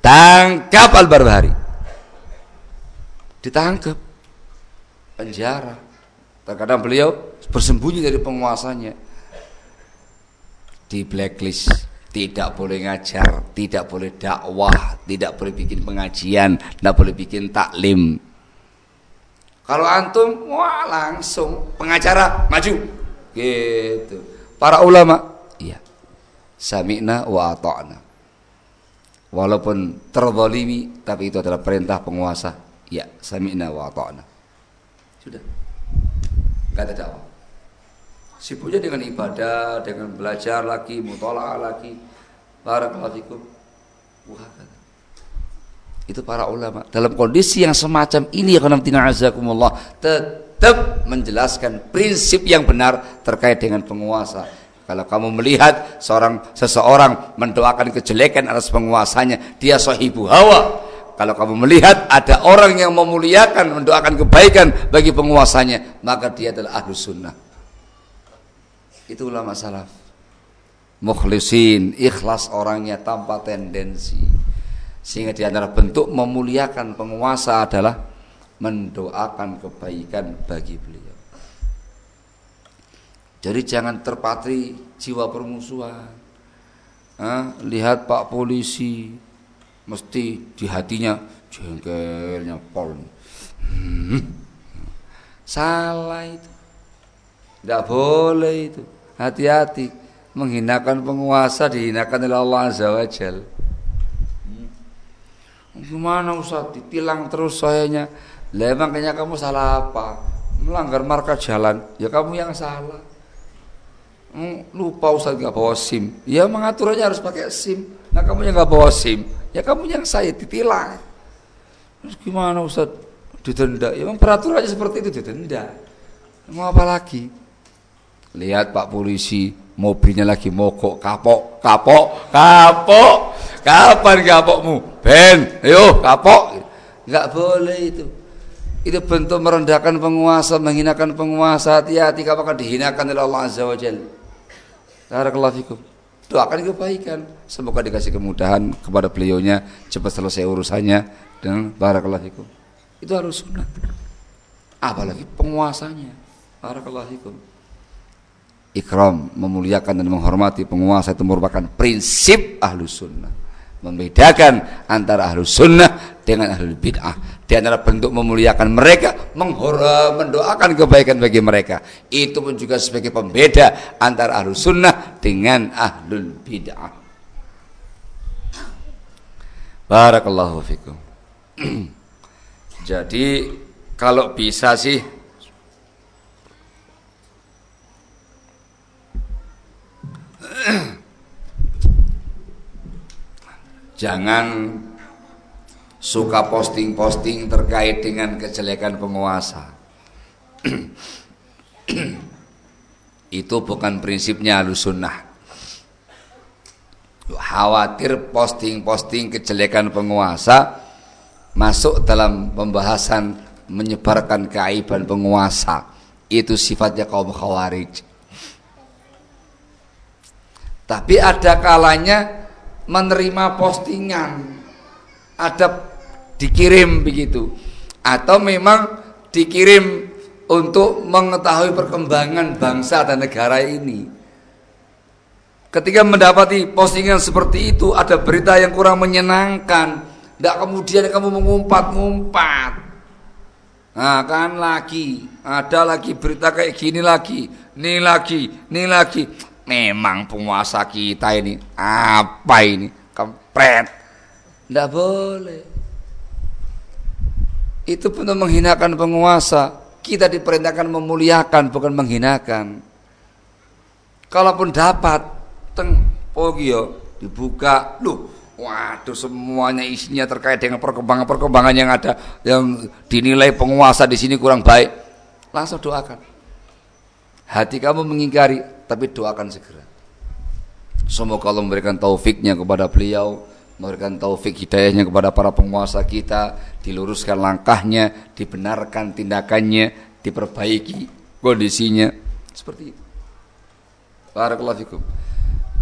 Speaker 2: Tangkap Al-Barbahari. Ditangkap. Penjara. Terkadang beliau bersembunyi dari penguasanya. Di blacklist. Tidak boleh ngajar, tidak boleh dakwah, tidak boleh bikin pengajian, tidak boleh bikin taklim. Kalau antum, wah langsung pengacara maju. Gitu. Para ulama, iya. Sami'na wa ata'na walaupun terzalimi tapi itu adalah perintah penguasa. Ya sami'na wa ta'na sudah. Enggak ada dakwah. Sibuknya dengan ibadah dengan belajar lagi mutolaah lagi. Barakallahu fikum. Itu para ulama. Dalam kondisi yang semacam ini ya azakumullah tetap menjelaskan prinsip yang benar terkait dengan penguasa kalau kamu melihat seorang seseorang mendoakan kejelekan atas penguasanya, dia sahibu hawa. Kalau kamu melihat ada orang yang memuliakan, mendoakan kebaikan bagi penguasanya, maka dia adalah ahlu sunnah. Itu ulama salaf. Mukhlisin, ikhlas orangnya tanpa tendensi. Sehingga di antara bentuk memuliakan penguasa adalah mendoakan kebaikan bagi beliau. Jadi jangan terpatri jiwa permusuhan. Hah? lihat Pak polisi mesti di hatinya jengkelnya pol. Hmm. Salah itu. Tidak boleh itu. Hati-hati. Menghinakan penguasa dihinakan oleh Allah Azza wa Jal. Hmm. Gimana Ustaz? Ditilang terus sayanya. Lah kayaknya kamu salah apa? Melanggar marka jalan. Ya kamu yang salah. Hmm, lupa Ustaz nggak bawa SIM. Ya mengaturnya harus pakai SIM. Nah kamu yang nggak bawa SIM, ya kamu yang saya ditilang. Terus gimana Ustaz? Didenda. Ya memang peraturannya seperti itu didenda. Mau apa lagi? Lihat Pak polisi, mobilnya lagi mogok, kapok, kapok, kapok. Kapan kapokmu? Ben, ayo kapok. Enggak boleh itu. Itu bentuk merendahkan penguasa, menghinakan penguasa. Hati-hati kamu akan dihinakan oleh Allah Azza wa Jalla. Barakallahu fikum. Doakan kebaikan. Semoga dikasih kemudahan kepada beliaunya cepat selesai urusannya dan barakallahu. Itu harus sunnah. Apalagi penguasanya. Barakallahu fikum. Ikram, memuliakan dan menghormati penguasa itu merupakan prinsip ahlu sunnah membedakan antara ahlu sunnah dengan ahlu bid'ah. Di antara bentuk memuliakan mereka menghormat mendoakan kebaikan bagi mereka. Itu pun juga sebagai pembeda antara ahlu sunnah dengan ahlu bid'ah. Barakallahu fikum. Jadi kalau bisa sih Jangan suka posting-posting terkait dengan kejelekan penguasa. Itu bukan prinsipnya sunnah. Khawatir posting-posting kejelekan penguasa masuk dalam pembahasan menyebarkan keaiban penguasa. Itu sifatnya kaum khawarij. Tapi ada kalanya menerima postingan. Ada dikirim begitu. Atau memang dikirim untuk mengetahui perkembangan bangsa dan negara ini. Ketika mendapati postingan seperti itu ada berita yang kurang menyenangkan. Tidak kemudian kamu mengumpat-ngumpat. Nah kan lagi, ada lagi berita kayak gini lagi, ini lagi, ini lagi. Memang penguasa kita ini apa ini? Kempret. Tidak boleh. Itu pun menghinakan penguasa. Kita diperintahkan memuliakan bukan menghinakan. Kalaupun dapat, teng pogio dibuka, lu Waduh semuanya isinya terkait dengan perkembangan-perkembangan yang ada yang dinilai penguasa di sini kurang baik. Langsung doakan. Hati kamu mengingkari, tapi doakan segera. Semoga Allah memberikan taufiknya kepada beliau, memberikan taufik hidayahnya kepada para penguasa kita, diluruskan langkahnya, dibenarkan tindakannya, diperbaiki kondisinya. Seperti itu. Barakallahu.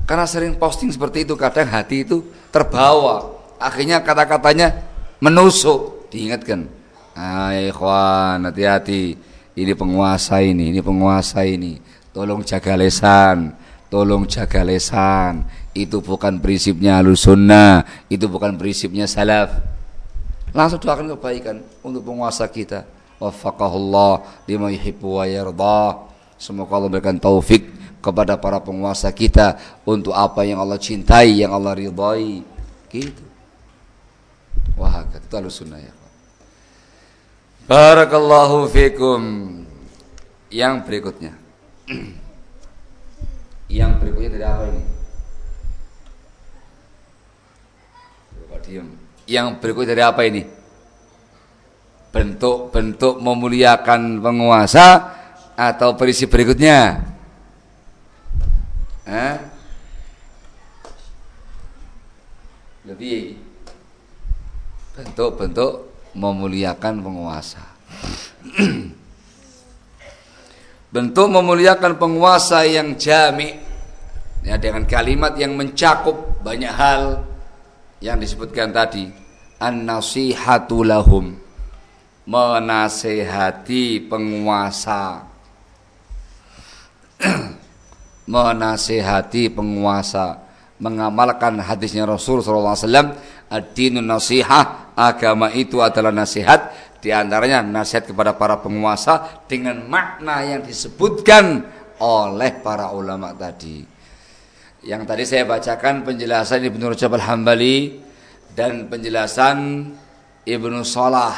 Speaker 2: Karena sering posting seperti itu kadang hati itu terbawa. Akhirnya kata-katanya menusuk, diingatkan. Hai ikhwan, hati-hati. Ini penguasa ini, ini penguasa ini. Tolong jaga lesan, tolong jaga lesan. Itu bukan prinsipnya sunnah, itu bukan prinsipnya salaf. Langsung doakan kebaikan untuk penguasa kita. Waffaqahullah lima yuhibbu wa yardah. Semoga Allah berikan taufik kepada para penguasa kita untuk apa yang Allah cintai, yang Allah ridhai. Gitu. Wah, itu halus sunnah ya. Barakallahu fikum. Yang berikutnya. yang berikutnya tidak apa ini? Yang berikutnya dari apa ini? Bentuk-bentuk memuliakan penguasa atau prinsip berikutnya? Hah? Lebih bentuk-bentuk memuliakan penguasa. bentuk memuliakan penguasa yang jami. Ya dengan kalimat yang mencakup banyak hal yang disebutkan tadi. An-nasihatu lahum. Menasehati penguasa. Menasehati penguasa. Mengamalkan hadisnya Rasul SAW ad-dinun nasihah agama itu adalah nasihat di antaranya nasihat kepada para penguasa dengan makna yang disebutkan oleh para ulama tadi. Yang tadi saya bacakan penjelasan Ibnu Rajab Al-Hambali dan penjelasan Ibnu Salah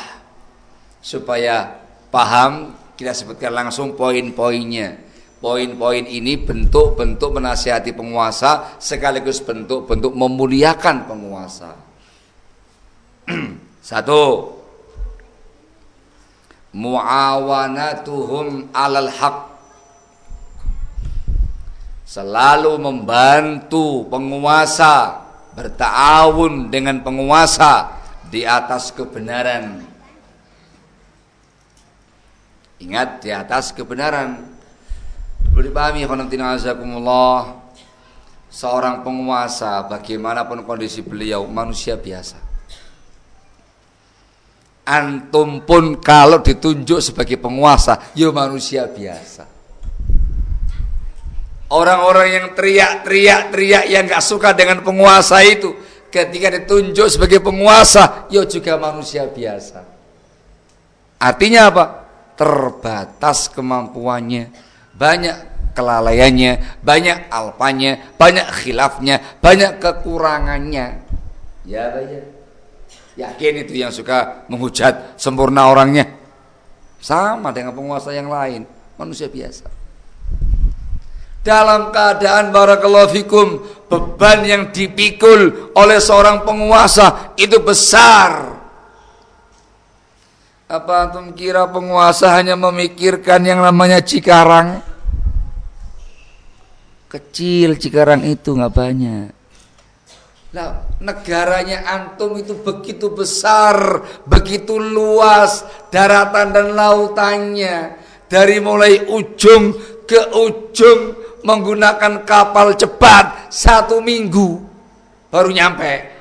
Speaker 2: supaya paham kita sebutkan langsung poin-poinnya. Poin-poin ini bentuk-bentuk menasihati penguasa sekaligus bentuk-bentuk memuliakan penguasa. Satu, muawanatuhum alal haq. Selalu membantu penguasa, bertawun dengan penguasa di atas kebenaran. Ingat di atas kebenaran Perlu dipahami Seorang penguasa bagaimanapun kondisi beliau manusia biasa Antum pun kalau ditunjuk sebagai penguasa Ya manusia biasa Orang-orang yang teriak-teriak-teriak yang gak suka dengan penguasa itu Ketika ditunjuk sebagai penguasa Ya juga manusia biasa Artinya apa? Terbatas kemampuannya banyak kelalaiannya, banyak alpanya, banyak khilafnya, banyak kekurangannya. Ya, ya. Yakin itu yang suka menghujat sempurna orangnya. Sama dengan penguasa yang lain, manusia biasa. Dalam keadaan barakallahu fikum, beban yang dipikul oleh seorang penguasa itu besar. Apa antum kira penguasa hanya memikirkan yang namanya Cikarang? Kecil Cikarang itu nggak banyak. Nah, negaranya antum itu begitu besar, begitu luas daratan dan lautannya. Dari mulai ujung ke ujung menggunakan kapal cepat satu minggu baru nyampe.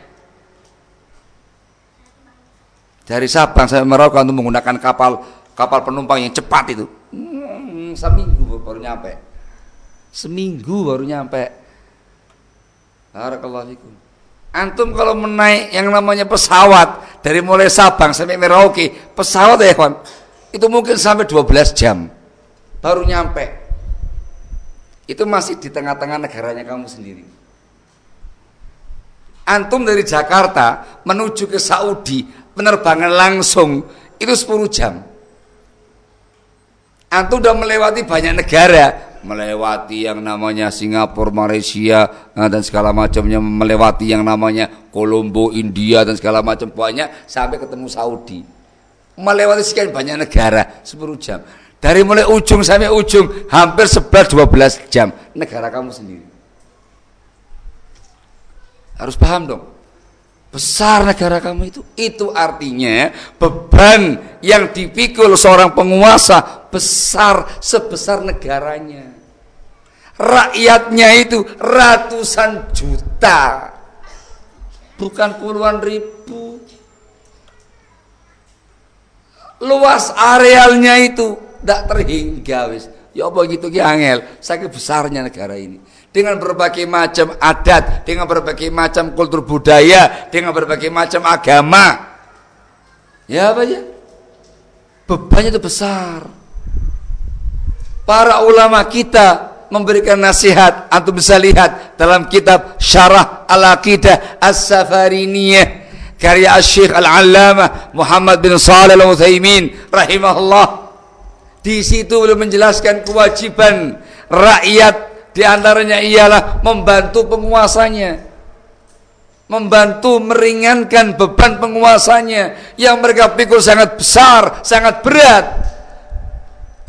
Speaker 2: Dari Sabang sampai Merauke untuk menggunakan kapal kapal penumpang yang cepat itu. Hmm, seminggu baru nyampe. Seminggu baru nyampe. Barakallahu fikum. Antum kalau menaik yang namanya pesawat dari mulai Sabang sampai Merauke, pesawat ya kawan, itu mungkin sampai 12 jam baru nyampe. Itu masih di tengah-tengah negaranya kamu sendiri. Antum dari Jakarta menuju ke Saudi, penerbangan langsung itu 10 jam. Antum udah melewati banyak negara, melewati yang namanya Singapura, Malaysia eh, dan segala macamnya, melewati yang namanya Kolombo, India dan segala macam banyak sampai ketemu Saudi. Melewati sekian banyak negara 10 jam. Dari mulai ujung sampai ujung hampir 11 12 jam negara kamu sendiri. Harus paham dong. Besar negara kamu itu. Itu artinya beban yang dipikul seorang penguasa besar sebesar negaranya. Rakyatnya itu ratusan juta. Bukan puluhan ribu. Luas arealnya itu tidak terhingga wis. Ya apa gitu ki angel, sakit besarnya negara ini. Dengan berbagai macam adat, dengan berbagai macam kultur budaya, dengan berbagai macam agama. Ya apa ya? Bebannya itu besar para ulama kita memberikan nasihat antum bisa lihat dalam kitab Syarah Al-Aqidah As-Safariniyah karya Syekh Al-Allamah Muhammad bin Shalih Al-Utsaimin rahimahullah di situ beliau menjelaskan kewajiban rakyat di antaranya ialah membantu penguasanya membantu meringankan beban penguasanya yang mereka pikul sangat besar sangat berat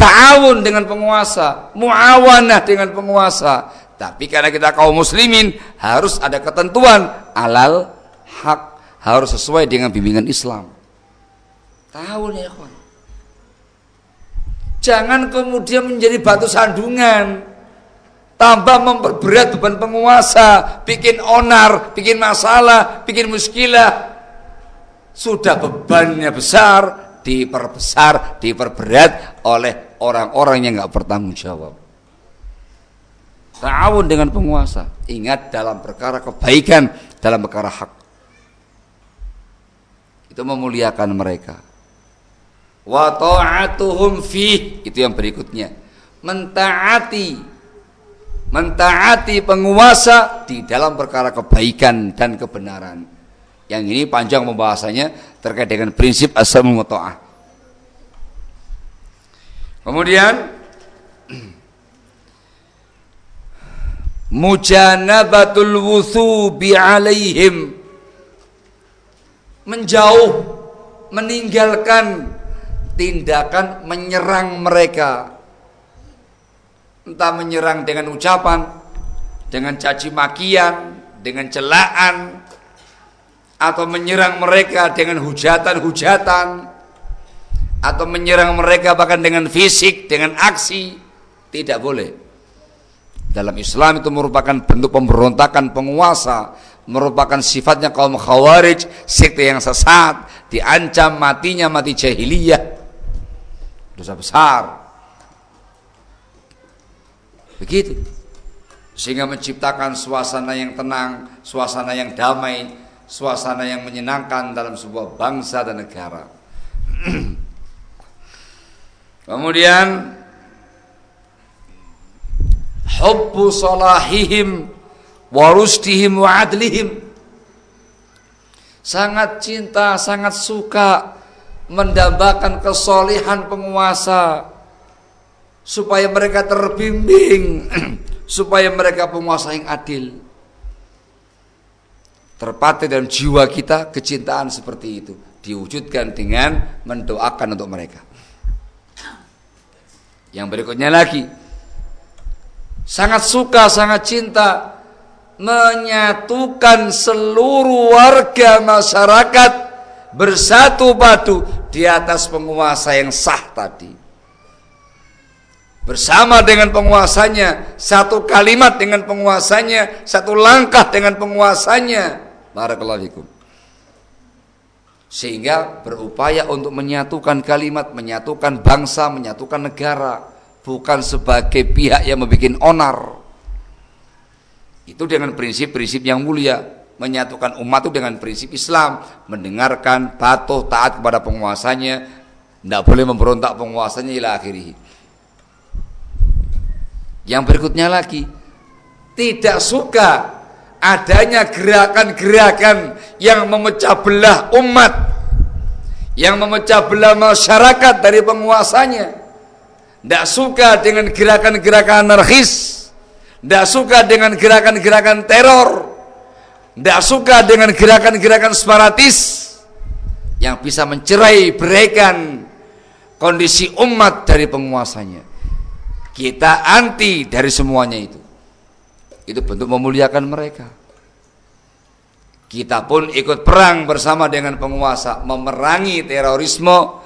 Speaker 2: ta'awun dengan penguasa, muawanah dengan penguasa. Tapi karena kita kaum muslimin harus ada ketentuan alal hak harus sesuai dengan bimbingan Islam. Tahu ya kawan. Jangan kemudian menjadi batu sandungan. Tambah memperberat beban penguasa, bikin onar, bikin masalah, bikin muskilah. Sudah bebannya besar, diperbesar, diperberat oleh orang-orang yang nggak bertanggung jawab. Ta'awun dengan penguasa. Ingat dalam perkara kebaikan, dalam perkara hak. Itu memuliakan mereka. Wa ta'atuhum fi itu yang berikutnya. Mentaati mentaati penguasa di dalam perkara kebaikan dan kebenaran. Yang ini panjang pembahasannya terkait dengan prinsip asal ta'ah. Kemudian mujanabatul wuthubi alaihim menjauh meninggalkan tindakan menyerang mereka entah menyerang dengan ucapan dengan caci makian dengan celaan atau menyerang mereka dengan hujatan-hujatan atau menyerang mereka bahkan dengan fisik, dengan aksi, tidak boleh. Dalam Islam itu merupakan bentuk pemberontakan penguasa, merupakan sifatnya kaum khawarij, sekte yang sesat, diancam matinya mati jahiliyah. Dosa besar. Begitu. Sehingga menciptakan suasana yang tenang, suasana yang damai, suasana yang menyenangkan dalam sebuah bangsa dan negara. Kemudian hubbu salahihim wa rusdihim wa adlihim sangat cinta, sangat suka mendambakan kesolehan penguasa supaya mereka terbimbing. Supaya mereka penguasa yang adil. Terpatri dalam jiwa kita kecintaan seperti itu. Diwujudkan dengan mendoakan untuk mereka. Yang berikutnya lagi. Sangat suka, sangat cinta menyatukan seluruh warga masyarakat bersatu padu di atas penguasa yang sah tadi. Bersama dengan penguasanya, satu kalimat dengan penguasanya, satu langkah dengan penguasanya. Barakallahu sehingga berupaya untuk menyatukan kalimat, menyatukan bangsa, menyatukan negara, bukan sebagai pihak yang membuat onar. Itu dengan prinsip-prinsip yang mulia, menyatukan umat itu dengan prinsip Islam, mendengarkan, patuh, taat kepada penguasanya, tidak boleh memberontak penguasanya ila akhirih. Yang berikutnya lagi, tidak suka adanya gerakan-gerakan yang memecah belah umat, yang memecah belah masyarakat dari penguasanya. Tidak suka dengan gerakan-gerakan anarkis, tidak suka dengan gerakan-gerakan teror, tidak suka dengan gerakan-gerakan separatis yang bisa mencerai beraikan kondisi umat dari penguasanya. Kita anti dari semuanya itu. Itu bentuk memuliakan mereka. Kita pun ikut perang bersama dengan penguasa, memerangi terorisme,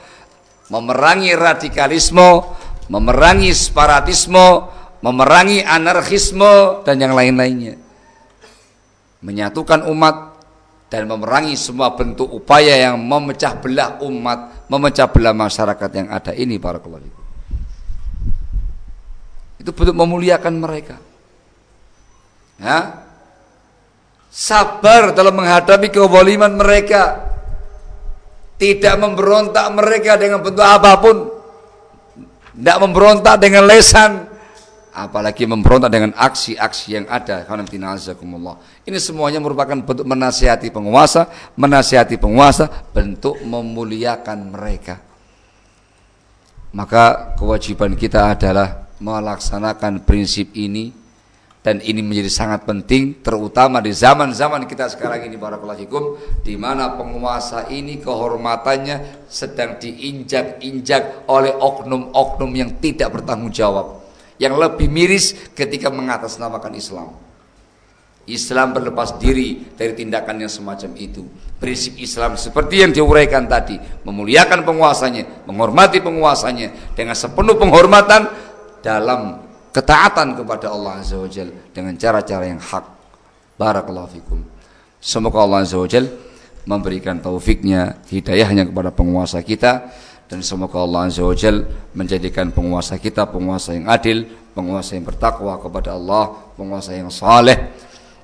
Speaker 2: memerangi radikalisme, memerangi separatisme, memerangi anarkisme dan yang lain-lainnya. Menyatukan umat dan memerangi semua bentuk upaya yang memecah belah umat, memecah belah masyarakat yang ada ini para keluarga. Itu bentuk memuliakan mereka. Ya. Sabar dalam menghadapi kewaliman mereka. Tidak memberontak mereka dengan bentuk apa pun. Tidak memberontak dengan lesan. Apalagi memberontak dengan aksi-aksi yang ada. Ini semuanya merupakan bentuk menasihati penguasa. Menasihati penguasa. Bentuk memuliakan mereka. Maka kewajiban kita adalah melaksanakan prinsip ini dan ini menjadi sangat penting terutama di zaman-zaman kita sekarang ini para fikum di mana penguasa ini kehormatannya sedang diinjak-injak oleh oknum-oknum yang tidak bertanggung jawab yang lebih miris ketika mengatasnamakan Islam. Islam berlepas diri dari tindakan yang semacam itu. Prinsip Islam seperti yang diuraikan tadi memuliakan penguasanya menghormati penguasanya dengan sepenuh penghormatan dalam ketaatan kepada Allah Azza wa Jal dengan cara-cara yang hak. Barakallahu fikum. Semoga Allah Azza wa Jal memberikan taufiknya, hidayahnya kepada penguasa kita dan semoga Allah Azza wa Jal menjadikan penguasa kita penguasa yang adil, penguasa yang bertakwa kepada Allah, penguasa yang saleh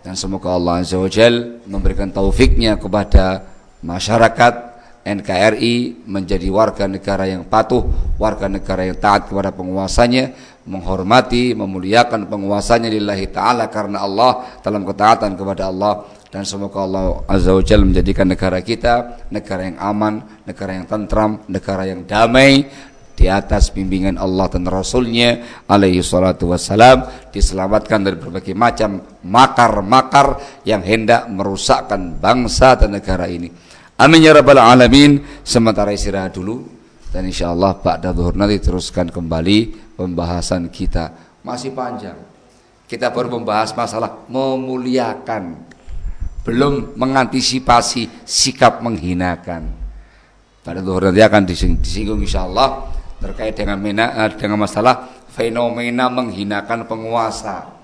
Speaker 2: dan semoga Allah Azza wa Jal memberikan taufiknya kepada masyarakat NKRI menjadi warga negara yang patuh, warga negara yang taat kepada penguasanya, menghormati, memuliakan penguasanya lillahi ta'ala karena Allah dalam ketaatan kepada Allah. Dan semoga Allah Azza wa Jalla menjadikan negara kita negara yang aman, negara yang tentram, negara yang damai di atas bimbingan Allah dan Rasulnya alaihi salatu wassalam. Diselamatkan dari berbagai macam makar-makar yang hendak merusakkan bangsa dan negara ini amin ya rabbal alamin sementara istirahat dulu dan insya Allah Ba'da Zuhur nanti teruskan kembali pembahasan kita masih panjang. Kita baru membahas masalah memuliakan, belum mengantisipasi sikap menghinakan. Pada zuhur nanti akan disinggung insya Allah terkait dengan mena, eh, dengan masalah fenomena menghinakan penguasa.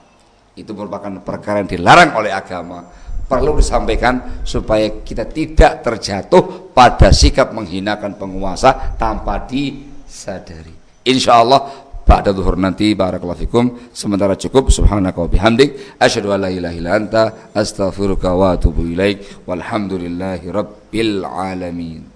Speaker 2: Itu merupakan perkara yang dilarang oleh agama. Perlu disampaikan supaya kita tidak terjatuh pada sikap menghinakan penguasa tanpa disadari. Insya Allah Ba'da zuhur nanti barakallahu fikum. Sementara cukup subhanaka wa bihamdik asyhadu an la ilaha illa anta astaghfiruka wa atubu ilaik. Walhamdulillahi rabbil alamin